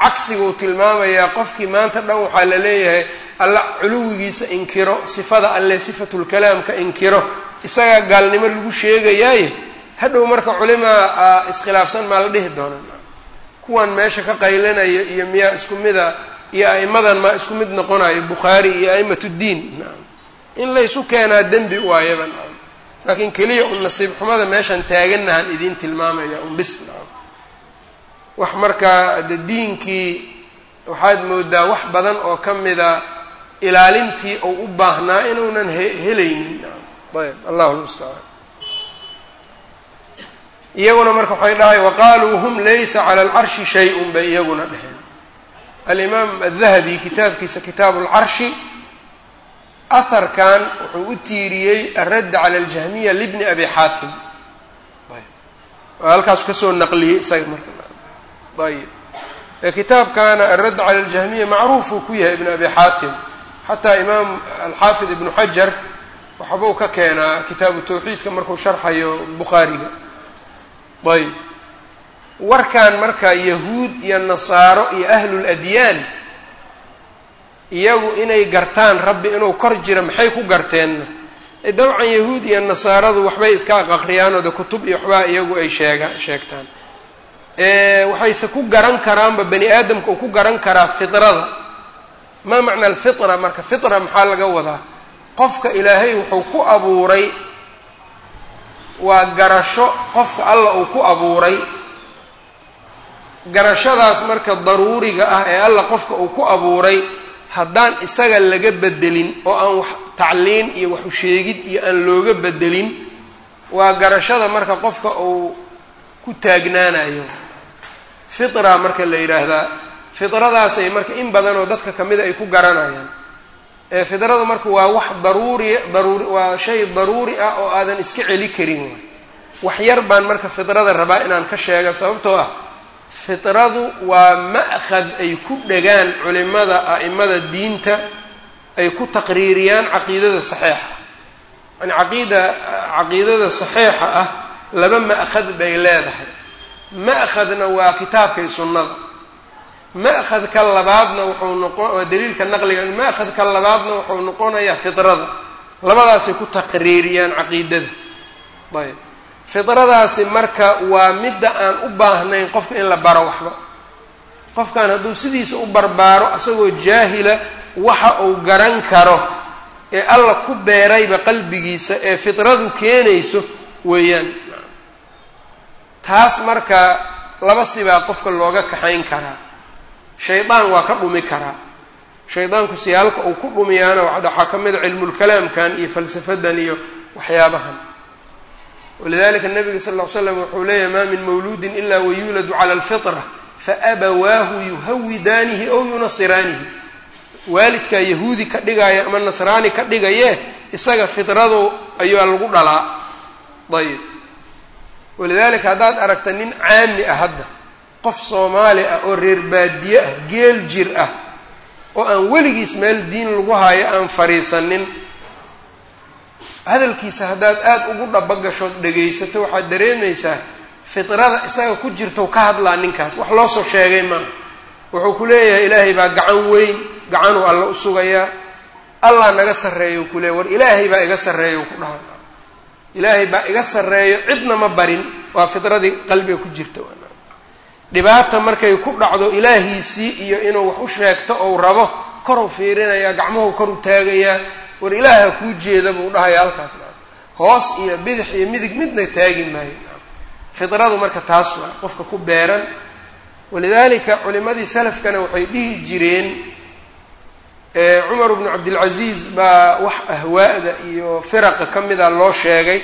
cagsiguu tilmaamayaa qofkii maanta dhan waxaa la leeyahay alla culuwigiisa inkiro sifada alle sifatulkalaamka inkiro. Isagaa gaalnimo lagu sheegayaaye hadhow marka culimaa iskhilaafsan maa la dhihi doonaa? Kuwan meesha ka qaylinaya iyo miyaa isku mida iyo a'immadan maa isku mid noqonayo bukhaari iyo a'imatu ddiin in laysu keenaa dembi waayaba laakiin keliya un nasiib xumada meeshan taaganahan idiin tilmaamaya un bis wax markaa de diinkii waxaad moodaa wax badan oo ka mida ilaalintii uu u baahnaa inuunan helaynin ayb allahu lmustacaan iyaguna marka waxay dhahay waqaaluu hum laysa cala alcarshi shay-un bay iyaguna dheheen alimaam adahabi kitaabkiisa kitaabu lcarshi aharkan wuxuu u tiiriyey alradd cala aljahmiya libni abi xaatim halkaasu ka soo naqliyey isaga marka. Ayb. Kitaabkana alradd cala aljahmiya macruufuu ku yahay ibn abi xaatim xataa imaam alxaafid ibnu xajar waxbuu ka keenaa kitaabu tawxiidka markuu sharxayo bukhaariga ayb warkan marka yahuud iyo nasaaro iyo ahlul adyaan iyagu inay gartaan rabbi inuu kor jiro maxay ku garteenna dabcan yahuud iyo nasaaradu waxbay iska aqaqriyaanoo de kutub iyo waxbaa iyagu ay sheega sheegtaan. Waxayse ku garan karaanba bani aadamka uu ku garan karaa fitrada. Maa macna alfitra marka fitra maxaa laga wadaa? Qofka ilaahay wuxuu ku abuuray waa garasho qofka alla uu ku abuuray garashadaas marka daruuriga ah ee alla qofka uu ku abuuray haddaan isaga laga bedelin oo aan wax tacliin iyo wax usheegid iyo aan looga bedelin waa garashada marka qofka uu ku taagnaanayo. Fitra marka la yidhaahdaa fitradaasay marka in badan oo dadka kamida ay ku garanayaan. Ee fidradu marka waa wax daruuri daruuri waa shay daruuri ah oo aadan iska celi karin. Waay wax yar baan marka fidrada rabaa inaan ka sheega sababtoo ah fitradu waa ma'khad ay ku dhegaan culimada a'imada diinta ay ku taqriiriyaan caqiidada saxiixa. Yani caqiida caqiidada saxiixa ah laba ma'khad bay leedahay. Ma'khadna waa kitaabkay sunnada. Ma'khadka labaadna wuxuu noqon waa daliilka naqliga ma'khadka labaadna wuxuu noqonayaa fitrada. Labadaasay ku taqriiriyaan caqiidada. Ayb fidradaasi marka waa midda aan u baahnayn qofka in la baro waxba. Qofkan hadduu sidiisa u barbaaro isagoo jaahila waxa uu garan karo ee alla ku beerayba qalbigiisa ee fidradu keenayso weeyaan. Taas marka laba sibaa qofka looga kaxayn karaa. Shaydaan waa ka dhumi karaa. Shaydaanku siyaalka uu ku dhumiyaana waxaa ka mid a cilmulkalaamkan iyo falsafadan iyo waxyaabahan walidalika nabiga sal ll slam wuxuu leeyahy maa min mawluudin ila wayuuladu cala alfitra faabawaahu yuhawidaanihi ow yunasiraanihi waalidkaa yahuudi ka dhigaya ama nasraani ka dhigaye isaga fitradu ayaa lagu dhalaa. Ayib walidalika haddaad aragta nin caami ah hadda qof soomaali ah oo reer baadiye ah geel jir ah oo aan weligiis meel diin lagu haayo aan fadhiisanin hadalkiisa haddaad aada ugu dhabagashood dhegaysato waxaad dareemaysaa fitrada isaga ku jirto ka hadlaa ninkaas. Wax loo soo sheegay maaha wuxuu ku leeyahay ilaahay baa gacan weyn gacanuu alla u sugayaa. Allah naga sarreeyo ku leeyahy war ilaahay baa iga sarreeyo ku dhaha. Ilaahay baa iga sarreeyo cidna ma barin. Waa fitradii qalbiga ku jirta. Dhibaata markay ku dhacdo ilaahiisii iyo inuu wax u sheegto ou rabo koruu fiirinayaa gacmuhu kor u taagayaa war ilaaha kuu jeeda buu dhahaya halkaas. Hoos iyo bidix iyo midig midna taagi maayo. Fidradu marka taas waa qofka ku beeran. Walidalika culimadii salafkana waxay dhihi jireen cumar bnu cabdilcaziiz baa wax ahwaa'da iyo firaqa ka mida loo sheegay.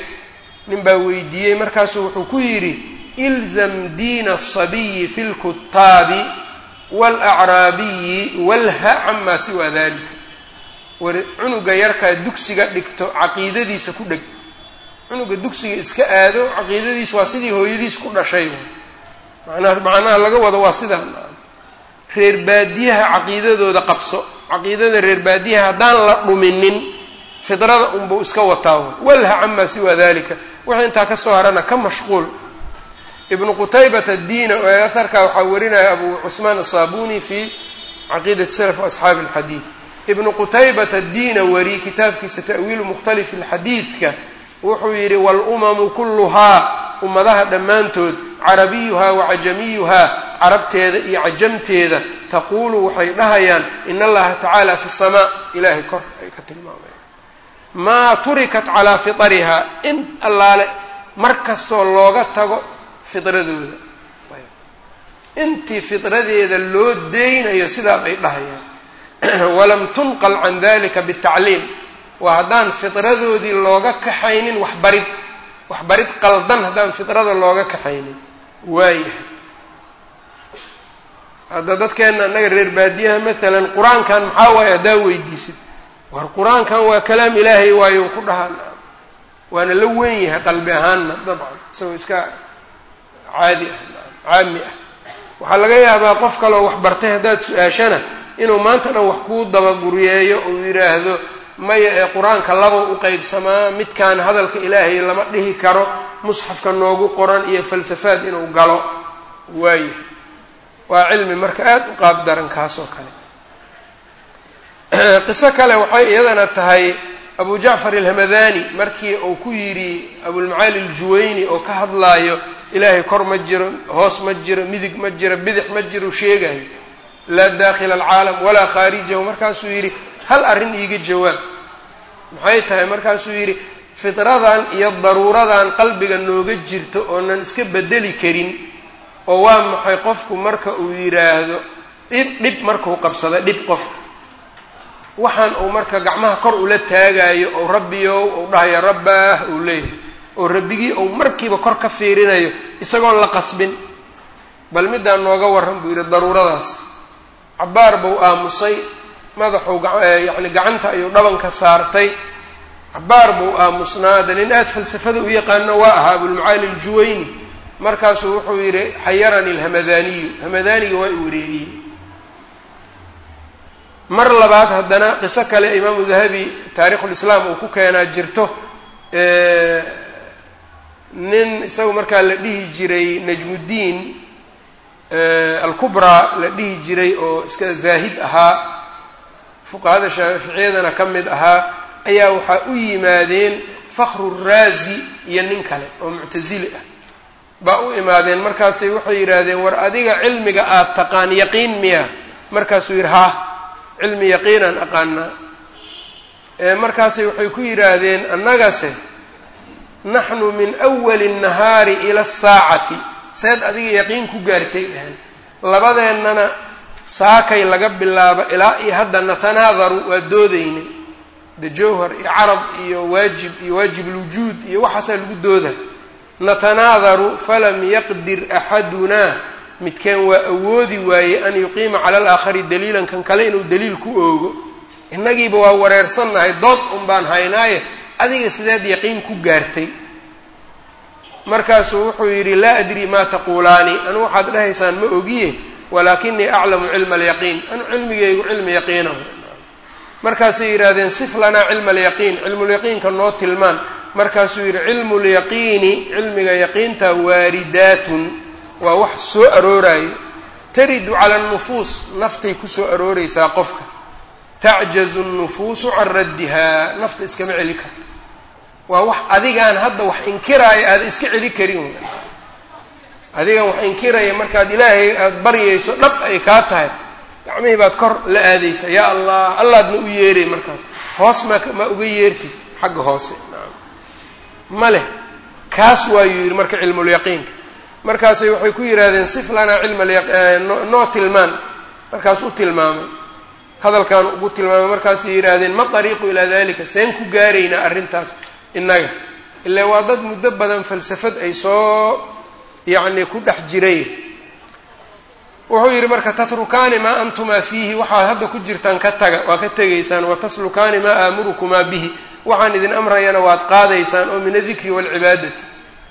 Nin baa weydiiyey markaasuu wuxuu ku yidhi ilzam diina asabiyi fi lkutaabi waalacraabiyi walha camaa siwa dalika war cunuga yarkaa dugsiga dhigto caqiidadiisa ku dheg. Cunuga dugsiga iska aado caqiidadiis waa sidii hooyadiis ku dhashay. Manaa macnaha laga wado waa sidaa reer baadiyaha caqiidadooda qabso. Caqiidada reer baadiyaha haddaan la dhuminin fidrada unbuu iska wataa. Walha camaa siwa dalika wixii intaa ka soo harana ka mashquul. Ibnu qutaybata addiina oo aharkaa waxaa warinaya abu cusmaan asaabuni fi caqiidati salaf asxaabi alxadiid ibnu qutaybata addiina wari kitaabkiisa ta'wiilu mukhtalifi alxadiidka wuxuu yidhi walumamu kulluhaa ummadaha dhammaantood carabiyuhaa wa cajamiyuhaa carabteeda iyo cajamteeda taquulu waxay dhahayaan in allaha tacaala fi samaa ilaahay kor ay ka tilmaamayaan. Maa turikat calaa fitarihaa in allaale mar kastoo looga tago fidradooda. Intii fidradeeda loo deynayo sidaa bay dhahayaan walam tunqal can dalika bitacliim. Waa haddaan fidradoodii looga kaxaynin waxbarid waxbarid qaldan haddaan fidrada looga kaxaynin. Waayahay hadda dadkeenna annaga reer baadiyaha maalan qur'aankan maxaa waaye haddaa weydiisid? War qur'aankan waa kalaam ilaahay waayo ku dhahaan. Waana la weyn yahay qalbi ahaanna dabcan. Isagoo iska caadi ah caami ah. Waxaa laga yaabaa qof kaleoo wax bartay haddaad su'aashana inuu maanta dhan wax kuu dabaguryeeyo uu yidhaahdo maya ee qur'aanka labow u qeybsamaa midkaan hadalka ilaahay lama dhihi karo musxafka noogu qoran iyo falsafaad inuu galo. Waayo. Waa cilmi marka aada u qaab daran kaas kale. Qiso kale waxay iyadana tahay abu jacfar alhamadani markii uu ku yidhi abulmacaali aljuwayni oo ka hadlaayo ilaahay kor ma jiro hoos ma jiro midig ma jiro bidix ma jiro sheegayo laa daakhila alcaalam walaa khaarijahu. Markaasuu yidhi hal arrin iiga jawaab? Maxay tahay? Markaasuu yidhi fidradan iyo daruuradan qalbiga nooga jirto oonan iska bedeli karin oo waa maxay qofku marka uu yidhaahdo dhib dhib markuu qabsado dhib qofka waxaan uu marka gacmaha kor ula taagayo ou rabbiyow ou dhahayo rabbaah uu leeyahay oo rabbigii ou markiiba kor ka fiirinayo isagoon la qasbin. Bal midaan nooga warran buu yidhi daruuradaas cabbaar buu aamusay madaxuu yacni gacanta ayuu dhabanka saartay. Cabbaar buu aamusnaada nin aada falsafada u yaqaano waa ahaa abulmacaali aljuwayni markaasuu wuxuu yidhi xayarani alhamadaniyu hamadaniga waa i wareeriyey. Mar labaad haddana qiso kale imaamu dahabi taarikhulislaam uu ku keenaa jirto nin isagu markaa la dhihi jiray najmuddiin alkubraa la dhihi jiray oo iska zaahid ahaa fuqahada shaaficiyadana ka mid ahaa ayaa waxaa u yimaadeen fakru raazi iyo nin kale oo muctasili ah. Baa u imaadeen markaasay waxay yidhaahdeen war adiga cilmiga aada taqaan yaqiin miya? Markaasuu yidhi haa cilmi yaqiinaan aqaanaa markaasay waxay ku yidhaahdeen annagase naxnu min awali nnahaari ila asaacati seed adiga yaqiin ku gaartay dheheen labadeennana saakay laga bilaabo ilaa iyo hadda natanaadaru waa doodaynay de jawhar iyo carab iyo waajib iyo waajib lwujuud iyo waxaasaa lagu dooda natanaadaru falam yaqdir axadunaa midkeen waa awoodi waaye an yuqiima cala alaakhari daliilan kan kale inuu daliil ku oogo. Innagiiba waa wareersannahay dood un baan haynaaye adiga sideed yaqiin ku gaartay markaasuu wuxuu yidhi laa adri maa taquulaani. Anu waxaad dhahaysaan ma ogiye walaakinii aclamu cilma alyaqiin. Anu cilmigaygu cilmi yaqiinahu markaasay yidhaahdeen sif lanaa cilma alyaqiin. Cilmulyaqiinka noo tilmaan. Markaasuu yidhi cilmu lyaqiini cilmiga yaqiinta waaridaatun. Waa wax soo aroorayo taridu cala annufuus naftay ku soo arooreysaa qofka. Tacjazu nnufuusu can raddihaa. Nafta iskama celi karto waa wax adigaan hadda wax inkiraayo aada iska celi karin adigan wax inkiraya markaad ilaahay aada baryayso dhab ay kaa tahay. Gacmihii baad kor la aadaysa. Yaa allah allaadna u yeeray markaas. Hoos ma ma uga yeertid xagga hoose. Ma leh. Kaas waayuu yidhi marka cilmulyaqiinka markaasay waxay ku yidhaahdeen sif lanaa cilma noo tilmaan. Markaas u tilmaamay. Hadalkan ugu tilmaamay. Markaasay yidhaahdeen ma dariiqu ilaa dalika seen ku gaaraynaa arrintaas innaga. Ilaa waa dad muddo badan falsafad ay soo yacni ku dhex jiray. Wuxuu yidhi marka tatrukaani maa antumaa fiihi? Waxaad hadda ku jirtaan ka taga waa ka tegaysaan wataslukaani maa aamurukumaa bihi? Waxaan idin amrayana waad qaadaysaan oo min adikri waalcibaadati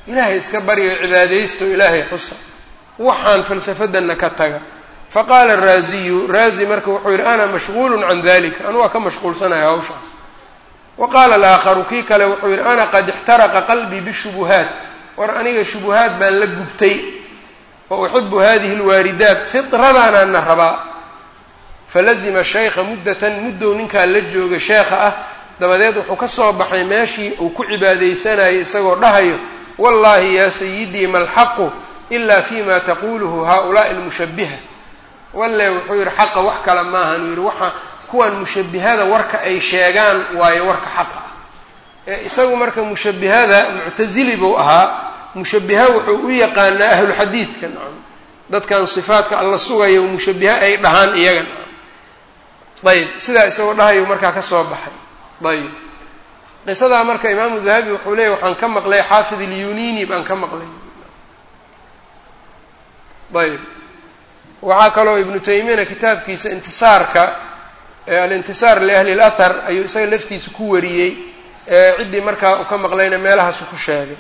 ilaahay iska baryo cibaadaysto ilaahay xusa. Waxaan falsafadanna ka taga. Faqaala raaziyu raazi marka wuxuu yidhi ana mashguulun can dalika anu waa ka mashquulsanaya hawshaas wa qaala alaakharu kii kale wuxuu yidhi ana qad ixtaraqa qalbii bishubuhaat. War aniga shubuhaad baan la gubtay wa uxibu hadihi alwaaridaat fitradaanaana rabaa. Falazima shaykha muddatan muddow ninkaa la jooga sheekha ah dabadeed wuxuu ka soo baxay meeshii uu ku cibaadaysanayay isagoo dhahayo wallahi yaa sayidii malxaqu ila fima taquluhu haulaai almushabbiha. Walle wuxuu yidhi xaqa wax kale maahan uu yidhi waxa kuwan mushabbihada warka ay sheegaan waayo warka xaqa ah. Ee isagu marka mushabbihada muctasili buu ahaa mushabbiha wuxuu u yaqaanaa ahluxadiidka nacam dadkan sifaadka alla sugayo mushabbiha ay dhahaan iyaga nacam ayb sidaa isagoo dhahayo markaa ka soo baxay. Ayb qisadaa marka imaamu dahabi wuxuu leeyahy waxaan ka maqlay xaafid ilyunini baan ka maqlay. Ayb waxaa kaloo ibnu taymiyana kitaabkiisa intisaarka alintisaar liahli lathar ayuu isaga laftiisa ku wariyey ciddii markaa uu ka maqlayna meelahaasu ku sheegay.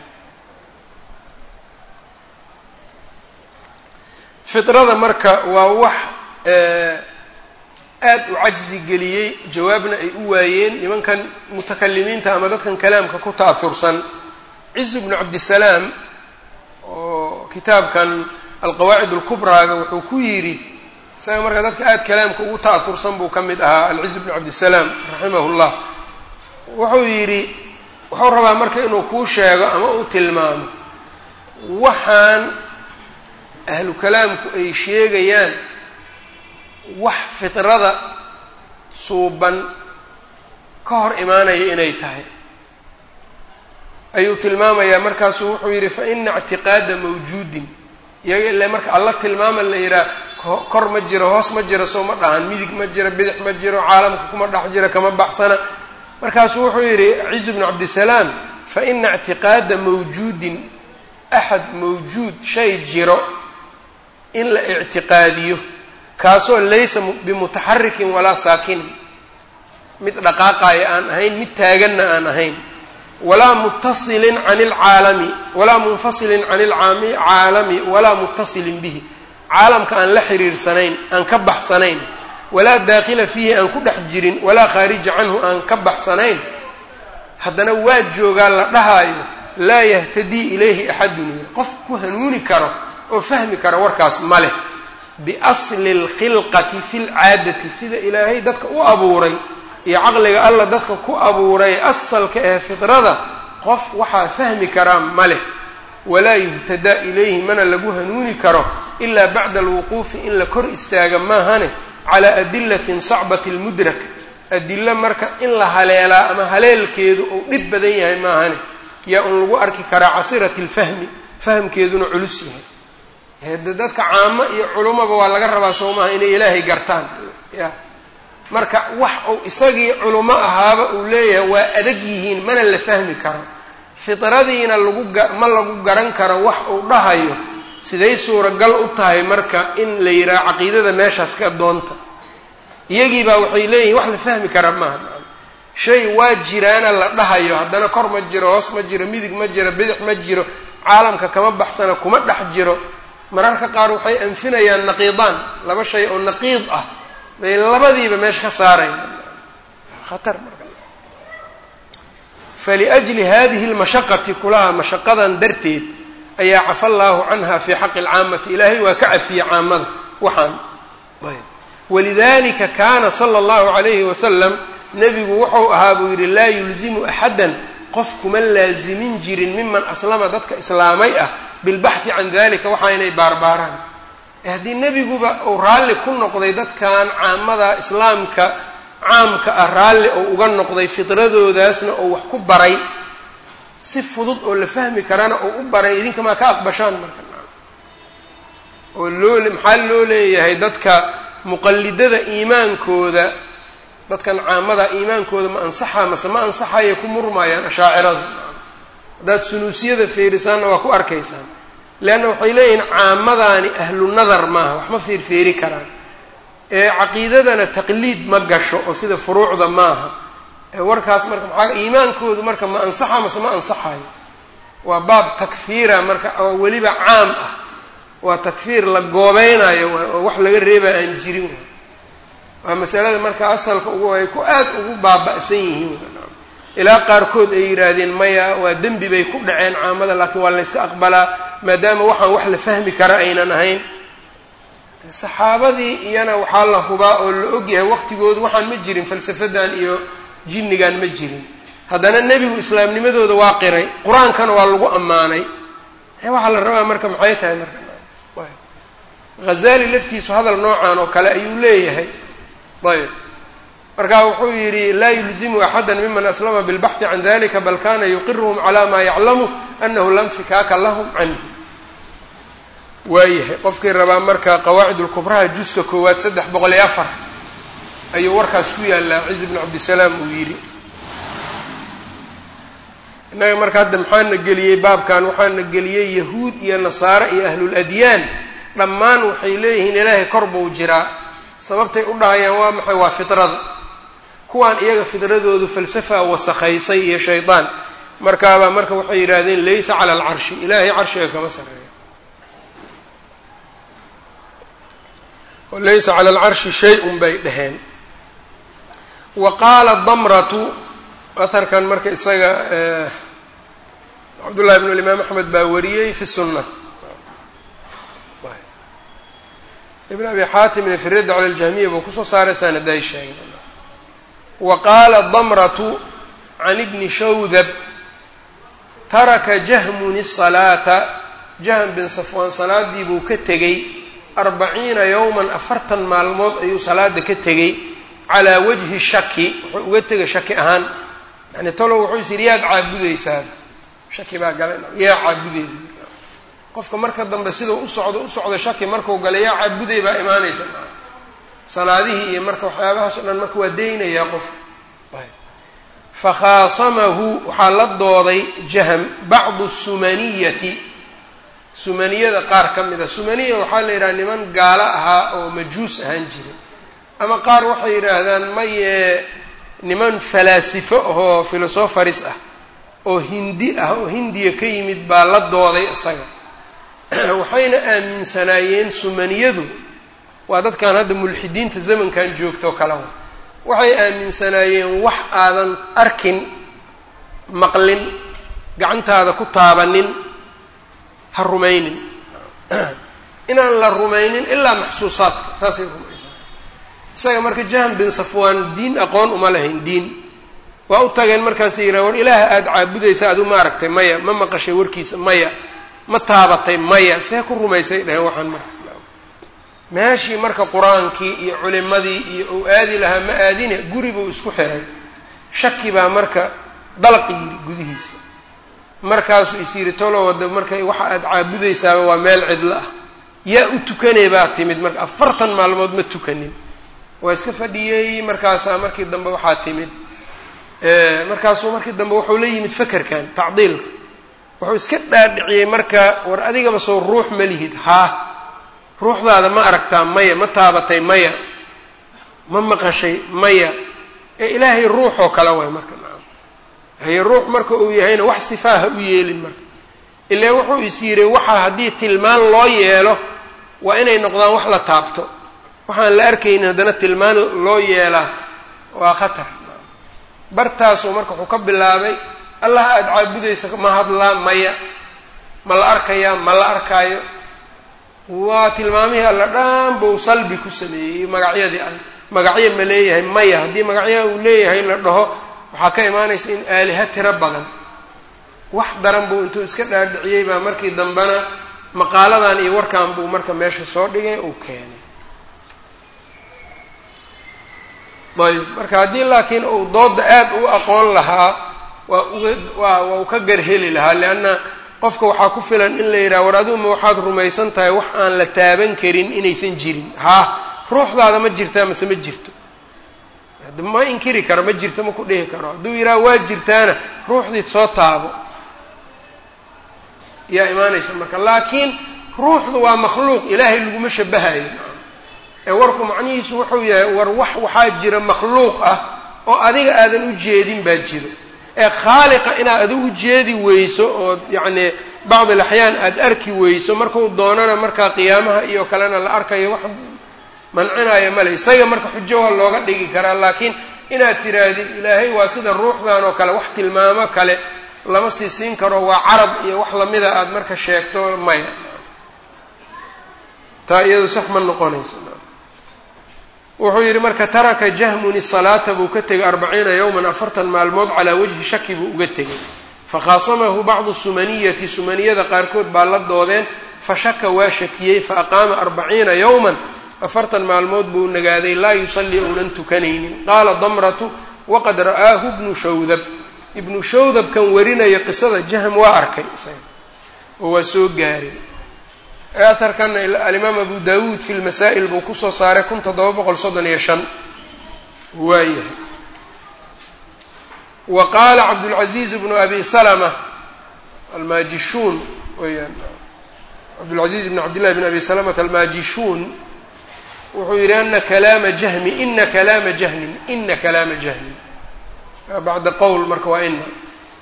Fitrada marka waa wax aad u cajzi geliyey jawaabna ay u waayeen nimankan mutakalimiinta ama dadkan kalaamka ku ta'aursan cizu bnu cabdisalaam oo kitaabkan alqawaacid alkubraaga wuxuu ku yidhi isaga marka dadka aad kalaamka ugu ta'aursan buu ka mid ahaa alciz bnu cabdisalaam raximah llah wuxuu yidhi wuxuu rabaa marka inuu kuu sheego ama u tilmaamo waxaan ahlu kalaamku ay sheegayaan wax fitrada suuban ka hor imaanaya inay tahay. Ayuu tilmaamayaa markaasuu wuxuu yidhi fa ina ictiqaada mawjuudin iyaga ile marka alla tilmaama la yidhaha kor ma jiro hoos ma jiro soo ma dhahan midig ma jiro bidix ma jiro caalamka kuma dhex jiro kama baxsana. Markaasuu wuxuu yidhi cizu bnu cabdisalaam fa ina ictiqaada mawjuudin axad mawjuud shay jiro in la ictiqaadiyo. Kaasoo laysa bimutaxarikin walaa saakinin mid dhaqaaqaya aan ahayn mid taaganna aan ahayn walaa muttasilin can ilcaalami walaa munfasilin can ilcaalami walaa muttasilin bihi caalamka aan la xiriirsanayn aan ka baxsanayn walaa daakhila fiihi aan ku dhex jirin walaa khaarija canhu aan ka baxsanayn haddana waa joogaa la dhahaayo laa yahtadii ilayhi axadun yiri qof ku hanuuni karo oo fahmi kara warkaas ma leh biasli alkhilqati fi lcaadati sida ilaahay dadka u abuuray iyo caqliga alla dadka ku abuuray asalka ee fidrada qof waxaa fahmi karaa ma leh. Walaa yuhtadaa ilayhi mana lagu hanuuni karo ilaa bacda alwuquufi in la kor istaaga maahane calaa adilatin sacbati lmudrak adilo marka in la haleelaa ama haleelkeedu uu dhib badan yahay maahane yaa un lagu arki karaa casirati lfahmi fahmkeeduna culus yahay. Dadka caamo iyo culumaba waa laga rabaa soo maaha inay ilaahay gartaan marka wax uu isagii culummo ahaaba uu leeyahay waa adag yihiin mana la fahmi karo. Fidradiina lagu ma lagu garan karo wax uu dhahayo. Siday suuragal u tahay marka in la yidhaha caqiidada meeshaas ka doonta. Iyagii baa waxay leeyihiin wax la fahmi kara maaha. Shay waa jiraana la dhahayo. Haddana kor ma jiro hoos ma jiro midig ma jiro bidix ma jiro caalamka kama baxsana kuma dhex jiro. Mararka qaar waxay anfinayaan naqiidaan. Laba shay oo naqiid ah bay labadiiba meesha ka saarayaan khatar marka. Faliajli hadihi lmashaqati kulaha mashaqadan darteed ayaa cafa allaahu canha fii xaqi alcaamati. Ilaahay waa ka cafiyey caamada. Waxaan. Walidalika kaana sala allahu calayhi wasalam nebigu wuxuu ahaa buu yidhi laa yulzimu axadan qof kuma laazimin jirin miman aslama dadka islaamay ah bilbaxthi can dalika waxa inay baarbaaraan haddii nebiguba uu raalli ku noqday dadkan caamada islaamka caamka ah raalli oo uga noqday fidradoodaasna oo wax ku baray si fudud oo la fahmi karana oo u baray idinkamaa ka aqbashaan marka. Oo loo maxaa loo leeyahay dadka muqallidada iimaankooda dadkan caamada iimaankooda ma ansaxaa mase ma ansaxaya ku murmaayaan ashaacirada haddaad sunuusiyada fiirisaanna waa ku arkaysaan leanna waxay leeyihiin caamadaani ahlu nadar maaha wax ma fiirfiiri karaan caqiidadana taqliid ma gasho oo sida furuucda maaha warkaas marka maxaa iimaankoodu marka ma ansaxa mase ma ansaxayo waa baab takfiira marka oo weliba caam ah waa takfiir la goobeynayo oo wax laga reebaa aan jirin waa masalada marka asalka ay ku aad ugu baaba'san yihiin ilaa qaarkood ay yidhaahdeen maya waa dembi bay ku dhaceen caamada laakiin waa layska aqbalaa maadaama waxaan wax la fahmi kara aynan ahayn. Saxaabadii iyana waxaa la hubaa oo la ogyahay waqtigoodu waxaan ma jirin falsafadan iyo jinnigan ma jirin. Haddana nebigu islaamnimadooda waa qiray qur'aankana waa lagu ammaanay. Waxaa la rabaa marka maxay tahay marka? Hazali laftiisu hadal noocan oo kale ayuu leeyahay. Ayb marka wuxuu yidhi laa yulzimu axada miman aslama bilbaxthi can dalika bal kana yuqiruhum cala ma yaclamu anahu lam fikaaka lahum canhu. Waayahay qofkii rabaa marka qawaacid lkubraha juska koowaad saddex boqol iyo afar ayuu warkaas ku yaalaa ciz bn cabdisalaam uu yidhi. Innaga marka hadda maxaana geliyey baabkan? Waxaana geliyey yahuud iyo nasaare iyo ahluuladyaan dhammaan waxay leeyihiin ilaahay kor buu jiraa. Sababtay u dhahayaan waa maxay? Waa fidrada kuwaan iyaga fidradoodu falsafa wasakhaysay iyo shaydaan markaabaa marka waxay yidhaahdeen laysa cala alcarshi ilaahay carshiga kama sarreeyo laysa cala alcarshi shay-un bay dhaheen. Wa qaala damratu aharkan marka isaga cabdullahi bn imaam axmed baa wariyey fi sunna. Ibn abi xaatimna fi radd cala ljahmiya buu ku soo saaray saanaday sheegay wa qaala damratu can ibni shawdab taraka jahmun الsalaata jahm bin safwaan salaadii buu ka tegey arbaciina yowman afartan maalmood ayuu salaada ka tegey calaa wajhi shaki wuxuu uga tegay shaki ahaan. Yani talow wuxuu is yidhi yaad caabudaysaa shaki baa galay yaa caabuday qofka marka dambe siduu u socdo u socdo shaki markuu galay yaa caabuday baa imaanaysa salaadihii iyo marka waxyaabahaas o dhan marka waa deynayaa qofka fakhaasamahu waxaa la dooday jahm bacdu sumaniyati. Sumaniyada qaar ka mid a. Sumaniya waxaa la yidhaha niman gaalo ahaa oo majuus ahaan jiray. Ama qaar waxay yidhaahdaan maye niman falaasifo ahoo filosofaris ah oo hindi ah oo hindiya ka yimid baa la dooday isaga. Waxayna aaminsanaayeen sumaniyadu waa dadkan hadda mulxidiinta zamankan joogto kale wa waxay aaminsanaayeen wax aadan arkin maqlin gacantaada ku taabanin ha rumaynin. Inaan la rumaynin ilaa maxsuusaadka saasay rumaysaa. Isaga marka jahm bin safwaan diin aqoon uma lahayn diin. Waa u tageen markaasay yidhaha war ilaaha aada caabudaysa adigu ma aragtay maya. Ma maqashay warkiisa maya. Ma taabatay maya. See ku rumaysay dhaheen waxaan marka meeshii marka qur'aankii iyo culimadii iyo uu aadi lahaa ma aadine guri buu isku xiray. Shaki baa marka dalqi yiri gudihiisa. Markaasuu is yidhi tolo wada marka waxa aada caabudaysaaba waa meel cidlo ah. Yaa u tukanay baa timid marka afartan maalmood ma tukanin. Waa iska fadhiyey markaasaa markii dambe waxaa timid. Markaasuu markii dambe wuxuu la yimid fakerkan tacdiilka. Wuxuu iska dhaadhiciyey marka war adigaba soo ruux ma lihid haa ruuxdaada ma aragtaa maya ma taabatay maya ma maqashay maya. Ee ilaahay ruuxoo kale way marka nacam haye ruux marka uu yahayna wax sifaaha u yeelin marka. Ilaa wuxuu is yidhi waxa haddii tilmaan loo yeelo waa inay noqdaan wax la taabto. Waxaan la arkaynin haddana tilmaan loo yeelaa waa khatar. Bartaasuu marka wuxuu ka bilaabay allah aada caabudaysa ma hadlaa maya ma la arkayaa ma la arkaayo waa tilmaamihii alla dhan buu salbi ku sameeyey magacyadii alle magacyo ma leeyahay maya. Haddii magacyaha uu leeyahay la dhaho waxaa ka imaanaysa in aaliha tiro badan. Wax daran buu intuu iska dhaadhiciyey baa markii dambena maqaaladan iyo warkan buu marka meesha soo dhigay uu keenay. Ayb marka haddii laakiin uu dooda aad u aqoon lahaa waa waa waa u ka garheli lahaa leanna qofka waxaa ku filan in la yidhaha war aduguma waxaad rumaysan tahay wax aan la taaban karin inaysan jirin. Haa ruuxdaada ma jirtaa mase ma jirto. Ma inkiri karo ma jirto ma ku dhihi karo. Hadduu yidhaha waa jirtaana ruuxdiid soo taabo. Yaa imaanaysa marka laakiin ruuxdu waa makhluuq ilaahay laguma shabahayo ee warku macnihiisu wuxuu yahay war wax waxaa jira makhluuq ah oo adiga aadan u jeedin baa jiro ee khaaliqa inaad adigu ujeedi weyso oo yacni bacd alaxyaan aada arki weyso markuu doonana markaa qiyaamaha iyo kalena la arkayo wax mancinaya male isaga marka xujo waa looga dhigi karaa laakiin inaad tiraahdid ilaahay waa sida ruuxdan oo kale wax tilmaamo kale lama sii siin karo waa carab iyo wax lamida aada marka sheegto maya. Taa iyadu sax ma noqonayso wuxuu yidhi marka taraka jahmuni salaata buu ka tegay arbaciina yowman afartan maalmood calaa wajhi shaki buu uga tegay. Fakhaasamahu bacdu sumaniyati sumaniyada qaarkood baa la doodeen fashaka waa shakiyey faaqaama arbaciina yowman afartan maalmood buu nagaaday laa yusallii uunan tukanaynin. Qaala damratu waqad ra'aahu ibnu shawdab. Ibnu shawdab kan warinaya qisada jahm waa arkay oo waa soo gaaray aharkana alimaam abu dawuud fi lmasaa'il buu ku soo saaray kun toddoba boqol soddon iyo shan. Waayahay wa qaala cabdulcaziiz bnu abi salama almaajishuun weyaan cabdulcaziiz bn cabdillahi bn abi salamata almaajishuun wuxuu yidhi ana kalaama jahmi ina kalaama jahmin ina kalaama jahmin. Bacda qowl marka waa ina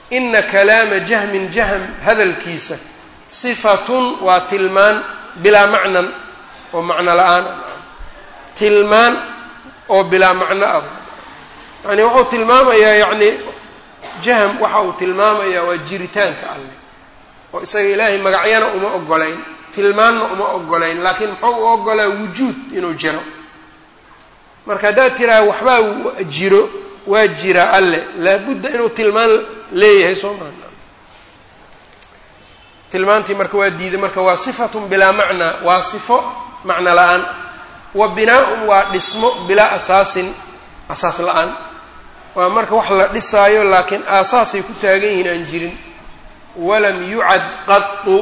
ina kalaama jahmin jahm hadalkiisa sifatun waa tilmaan bilaa macnan oo macno la'aan. Tilmaan oo bilaa macno ah. Yani wuxuu tilmaamayaa yacni jahm waxa uu tilmaamayaa waa jiritaanka alleh oo isaga ilaahay magacyana uma ogolayn tilmaanna uma ogolayn laakiin muxuu u ogolaa wujuud inuu jiro? Marka haddaad tiraha waxbaa jiro waa jira alle. Laabudda inuu tilmaan leeyahay soo maa tilmaantii marka waa diiday marka waa sifatun bilaa macnaa waa sifo macno la'aan. Wa binaa-un waa dhismo bilaa asaasin asaas la'aan. Waa marka wax la dhisaayo laakiin aasaasay ku taagan yihiin aan jirin. Walam yucad qau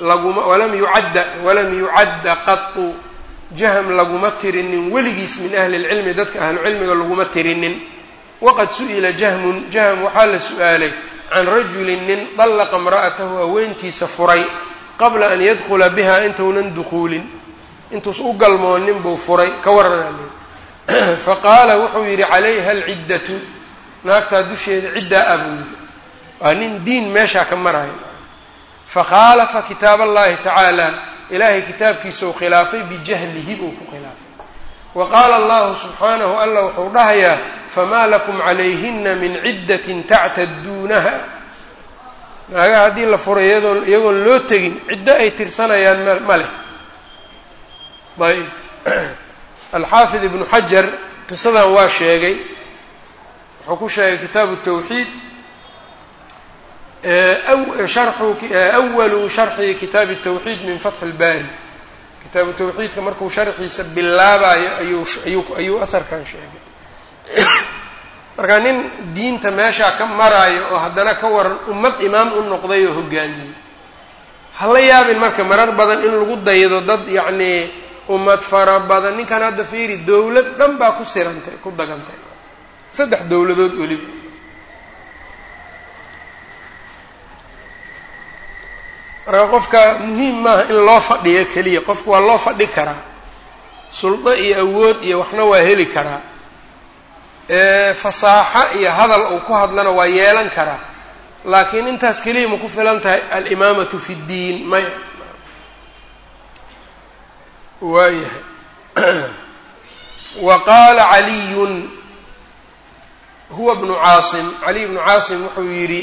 laguma walam yucadda walam yucadda qatu jahm laguma tirinin weligiis min ahli lcilmi dadka ahlucilmiga laguma tirinin. Waqad su'ila jahmun jahm waxaa la su'aalay can rajulin nin dallaqa imra'atahu haweentiisa furay qabla an yadkhula biha intounan dukuulin intuus u galmoonin buu furay ka waranaale faqaala wuxuu yidhi calayha alciddatu. Naagtaa dusheeda ciddaa a buu yidhi. Waa nin diin meeshaa ka maraya fakhaalafa kitaab allahi tacaala ilaahay kitaabkiisau khilaafay bijahlihi buu ku khilaafay wa qaala allahu subxaanahu alla wuxuu dhahayaa famaa lakum calayhina min ciddatin tactaduunaha. Naagaha haddii la furay iyadoo iyagoon loo tegin ciddo ay tirsanayaan m ma leh. Ayb. Alxaafid ibnu xajar qisadan waa sheegay wuxuu ku sheegay kitaabu tawxiid awalu sharxi kitaabi tawxiid min fatxi lbaari kitaabu tawxiidka markuu sharxiisa bilaabayo ayuu aharkan sheegay. Marka nin diinta meeshaa ka maraayo oo haddana ka waran ummad imaam u noqday oo hogaamiyey hala yaabin marka marar badan in lagu daydo dad yacnii ummad fara badan. Ninkan hadda fiiri dowlad dhan baa ku sirantay ku dagantay. Saddex dowladood weliba marka qofka muhiim maaha in loo fadhiyo keliya qofku waa loo fadhi karaa. Suldo iyo awood iyo waxna waa heli karaa. Fasaaxo iyo hadal uu ku hadlana waa yeelan karaa. Laakiin intaas keliya ma ku filan tahay alimaamatu fi ddiin maya waayahay. Wa qaala caliyun huwa bnu caasim caliy bnu caasim wuxuu yidhi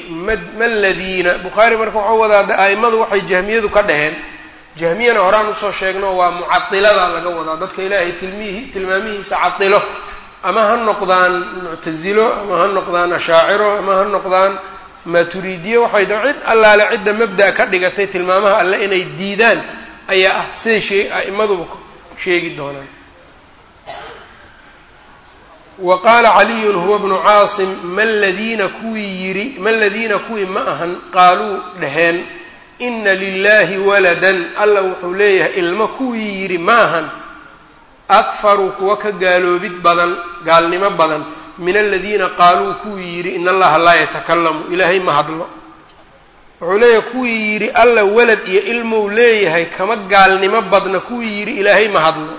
ma ladiina bukhaari marka wuxuu wadaa a'immadu waxay jahmiyadu ka dhaheen. Jahmiyana horaan u soo sheegno waa mucadilada laga wadaa. Dadka ilaahay tilmihi tilmaamihiisa cadilo ama ha noqdaan muctasilo ama ha noqdaan ashaaciro ama ha noqdaan maturiidiye waxay da cid allaale cidda mabda' ka dhigatay tilmaamaha alle inay diidaan ayaa ah siday shee a'immaduba sheegi doonaan wa qaala caliyun huwa bnu caasim ma ladiina kuwii yidhi ma ladiina kuwii ma ahan qaaluu dhaheen ina lilahi waladan alla wuxuu leeyahay ilmo kuwii yidhi ma ahan akfaru kuwa ka gaaloobid badan gaalnimo badan min aladiina qaaluu kuwii yidhi in allaha laa yatakalamu ilaahay ma hadlo. Wuxuu leeyahay kuwii yidhi alla walad iyo ilmou leeyahay kama gaalnimo badna kuwii yidhi ilaahay ma hadlo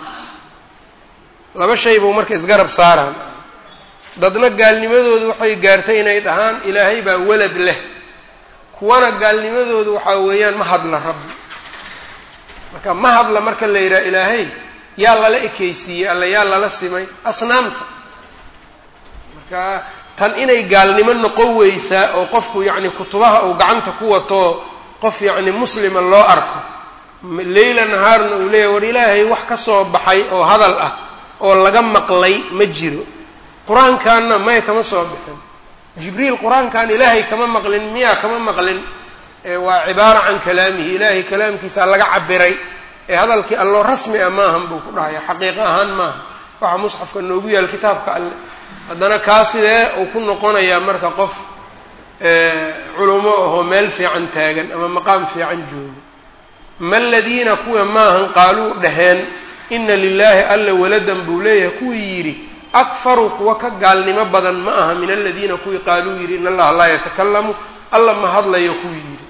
laba shay buu marka isgarab saaraan. Dadna gaalnimadoodu waxay gaartay inay dhahaan ilaahay baa walad leh. Kuwana gaalnimadoodu waxaa weeyaan ma hadla rabbi. Marka ma hadla marka la yidhaha ilaahay yaa lala ekeysiiyey alla yaa lala simay. Asnaamta. Marka tan inay gaalnimo noqon weysaa oo qofku yacni kutubaha uu gacanta ku wato qof yacni muslima loo arko leyla nahaarna uu leeyahy war ilaahay wax ka soo baxay oo hadal ah oo laga maqlay ma jiro. Qur'aankanna may kama soo bixin. Jibriil qur'aankan ilaahay kama maqlin miyaa kama maqlin? Waa cibaara can kalaamihi. Ilaahay kalaamkiisa laga cabiray ee hadalkii allo rasmi ah maahan buu ku dhahaya xaqiiqo ahaan maaha waxaa musxafka noogu yaal kitaabka alle. Haddana kaa sidee uu ku noqonayaa marka qof culummo ahoo meel fiican taagan ama maqaam fiican joogo. Ma ladiina kuwa maahan qaaluu dhaheen ina lilaahi alla waladan buu leeyahay kuwii yidhi akfaru kuwa ka gaalnimo badan ma aha min aladiina kuwii qaaluu yidhi in allaha laa yatakalamu alla ma hadlayo kuwii yidhi.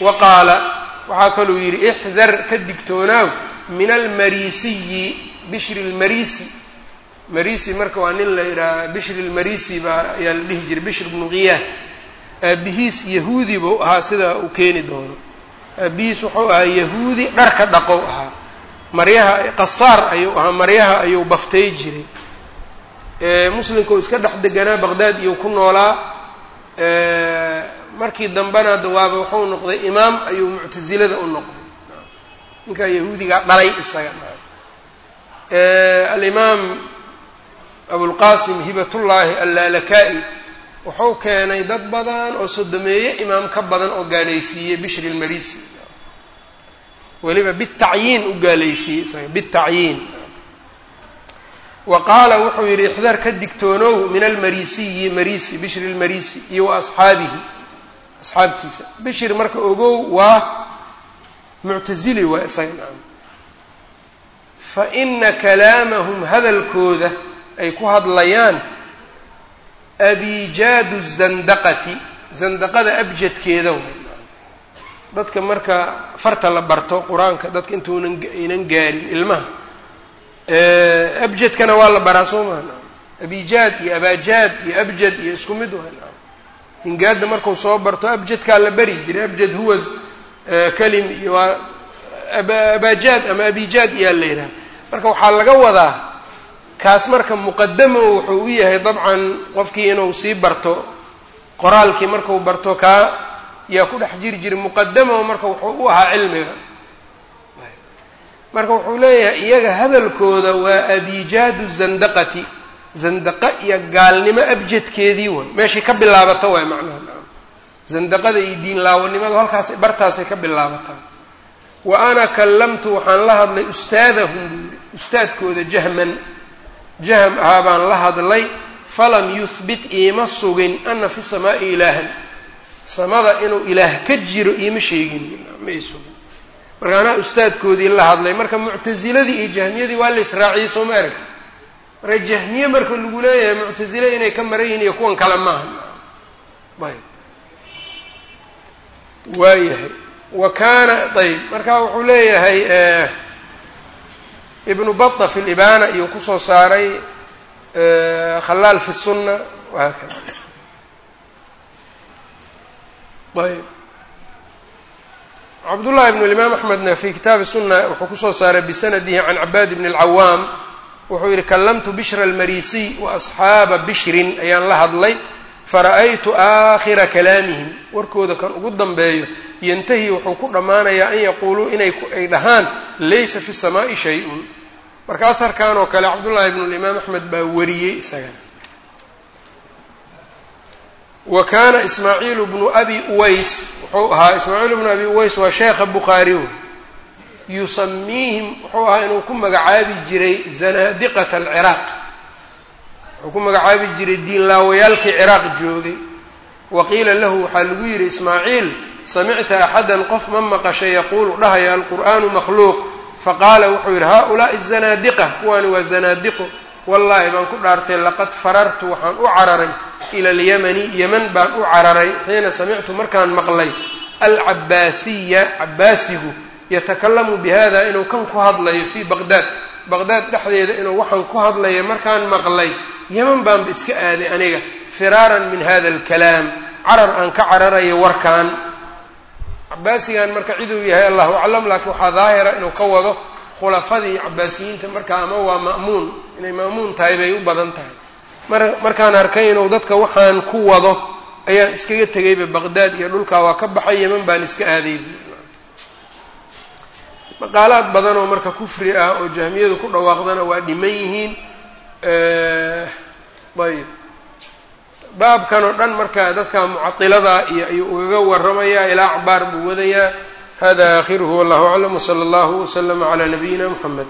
Wa qaala waxaa kaluu yidhi ixdar ka digtoonaaw min almarisiyi bishri lmarisi marisi marka waa nin la yidhaha bishri lmarisi baa ayaa la dhihi jiray bishr bnu qiyaah aabihiis yahuudi buu ahaa sidaa uu keeni doono. Aabihiis wuxuu ahaa yahuudi dharka dhaqow ahaa maryaha qasaar ayuu ahaa maryaha ayuu baftay jiray. Muslimka oo iska dhex deganaa baqdaad iyo ku noolaa. Markii dambena dawaaba wuxuu noqday imaam ayuu muctasilada u noqday. Ninkaa yahuudigaa dhalay isaga. Alimaam abulqasim hibatullaahi allaalaka-i wuxuu keenay dad badan oo sodomeeye imaam ka badan oo gaalaysiiyey bishri lmarisi weliba bitacyiin u gaalaysiiyey isaga bitacyiin. Wa qaala wuxuu yidhi ixdaar ka digtoonow min almarisiyi marisi bishri lmarisi iyo wa asxaabtiisa. Bishir marka ogow waa muctasili waa isaga nacam fa ina kalaamahum hadalkooda ay ku hadlayaan abijaadu zandaqati zandaqada abjadkeeda way dadka marka farta la barto qur'aanka dadka intuunan aynan gaarin ilmaha. Abjadkana waa la baraa soo maha abijaad iyo abaajaad iyo abjad iyo isku mid waa hingaadda marku soo barto abjadkaa la bari jiray abjad huwa kalim iyo waa abaajaad ama abijaad iyaa la yidhaha. Marka waxaa laga wadaa kaas marka muqadamo wuxuu u yahay dabcan qofkii inuu sii barto qoraalkii marku barto kaa yaa ku dhex jiri jiray muqadamo marka wuxuu u ahaa cilmiga marka wuxuu leeyahay iyaga hadalkooda waa abijaadu zandaqati. Zandaqa iyo gaalnimo abjadkeedii way meeshay ka bilaabato waay macnaha. Zandaqada iyo diin laawanimadu halkaas bartaasay ka bilaabataa wa ana kallamtu waxaan la hadlay ustaadahum buu yidhi. Ustaadkooda jahman. Jahm ahaa baan la hadlay falam yuhbit iima sugin ana fi samaa'i ilaahan samada inuu ilaah ka jiro iima sheegin. Ma i sugin marka anaa ustaadkoodii la hadlay marka muctasiladii iyo jahmiyadii waa la israaciyey soo ma aragti? Marka jahmiye marka lagu leeyahay muctasile inay ka maran yihiin iyo kuwan kale maaha ayb waayahay wa kaana ayb marka wuxuu leeyahay ibnu bata fi libana iyo ku soo saaray khalaal fi sunna. Wahaakada ayb cabdullahi ibnu imaam axmedna fi kitaabi sunna wuxuu ku soo saaray bisanadihi can cabaad bni اlcawaam wuxuu yidhi kallamtu bishra almarisiy wa bishrin ayaan la hadlay. Fara'aytu aakhira kalaamihim. Warkooda kan ugu dambeeyo yantahi wuxuu ku dhammaanayaa an yaquuluu inay ay dhahaan laysa fi samaa'i shay-un. Marka aharkan oo kale cabdullaahi ibnu limaam axmed baa wariyey isaga wa kaana ismaaciilu bnu abi uways wuxuu ahaa ismaaciil bnu abi uways waa sheekha bukhaari wey yusamiihim wuxuu ahaa inuu ku magacaabi jiray zanaadiqata alciraaq. Wuxuu ku magacaabi jiray diinlaawayaalkii ciraaq joogay. Wa qiila lahu waxaa lagu yidhi ismaaciil samicta axadan qof ma maqashay yaquulu dhahaya alqur'aanu makhluuq. Faqaala wuxuu yidhi haa-ulaai zanaadiqa kuwaani waa zanaadiqo wallaahi baan ku dhaartay laqad farartu waxaan u cararay ila alyamani yeman baan u cararay xiina samictu markaan maqlay alcabaasiya cabaasigu yatakalamu bi hada inuu kan ku hadlayo fii baqdaad baqdaad dhexdeeda inuu waxaan ku hadlayo markaan maqlay yeman baanba iska aaday aniga firaaran min hada alkalaam carar aan ka cararayo warkan cabaasigan marka ciduu yahay allahu aclam laakiin waxaa daahira inuu ka wado khulafadii cabaasiyiinta markaa ama waa ma'muun. Inay ma'muun tahay bay u badan tahay markaan arkay inuu dadka waxaan ku wado ayaan iskaga tegayba baqdaad iyo dhulkaa waa ka baxay yeman baan iska aaday. Maqaalaad badan oo marka kufri ah oo jahmiyadu ku dhawaaqdana waa dhiman yihiin ayb baabkan oo dhan marka dadka mucailada iyo ayuu ugaga waramayaa ilaa acbaar buu wadayaa. Hada aakhiruhu wallahu aclam wsala allahu waslama calaa nabiyina muxamed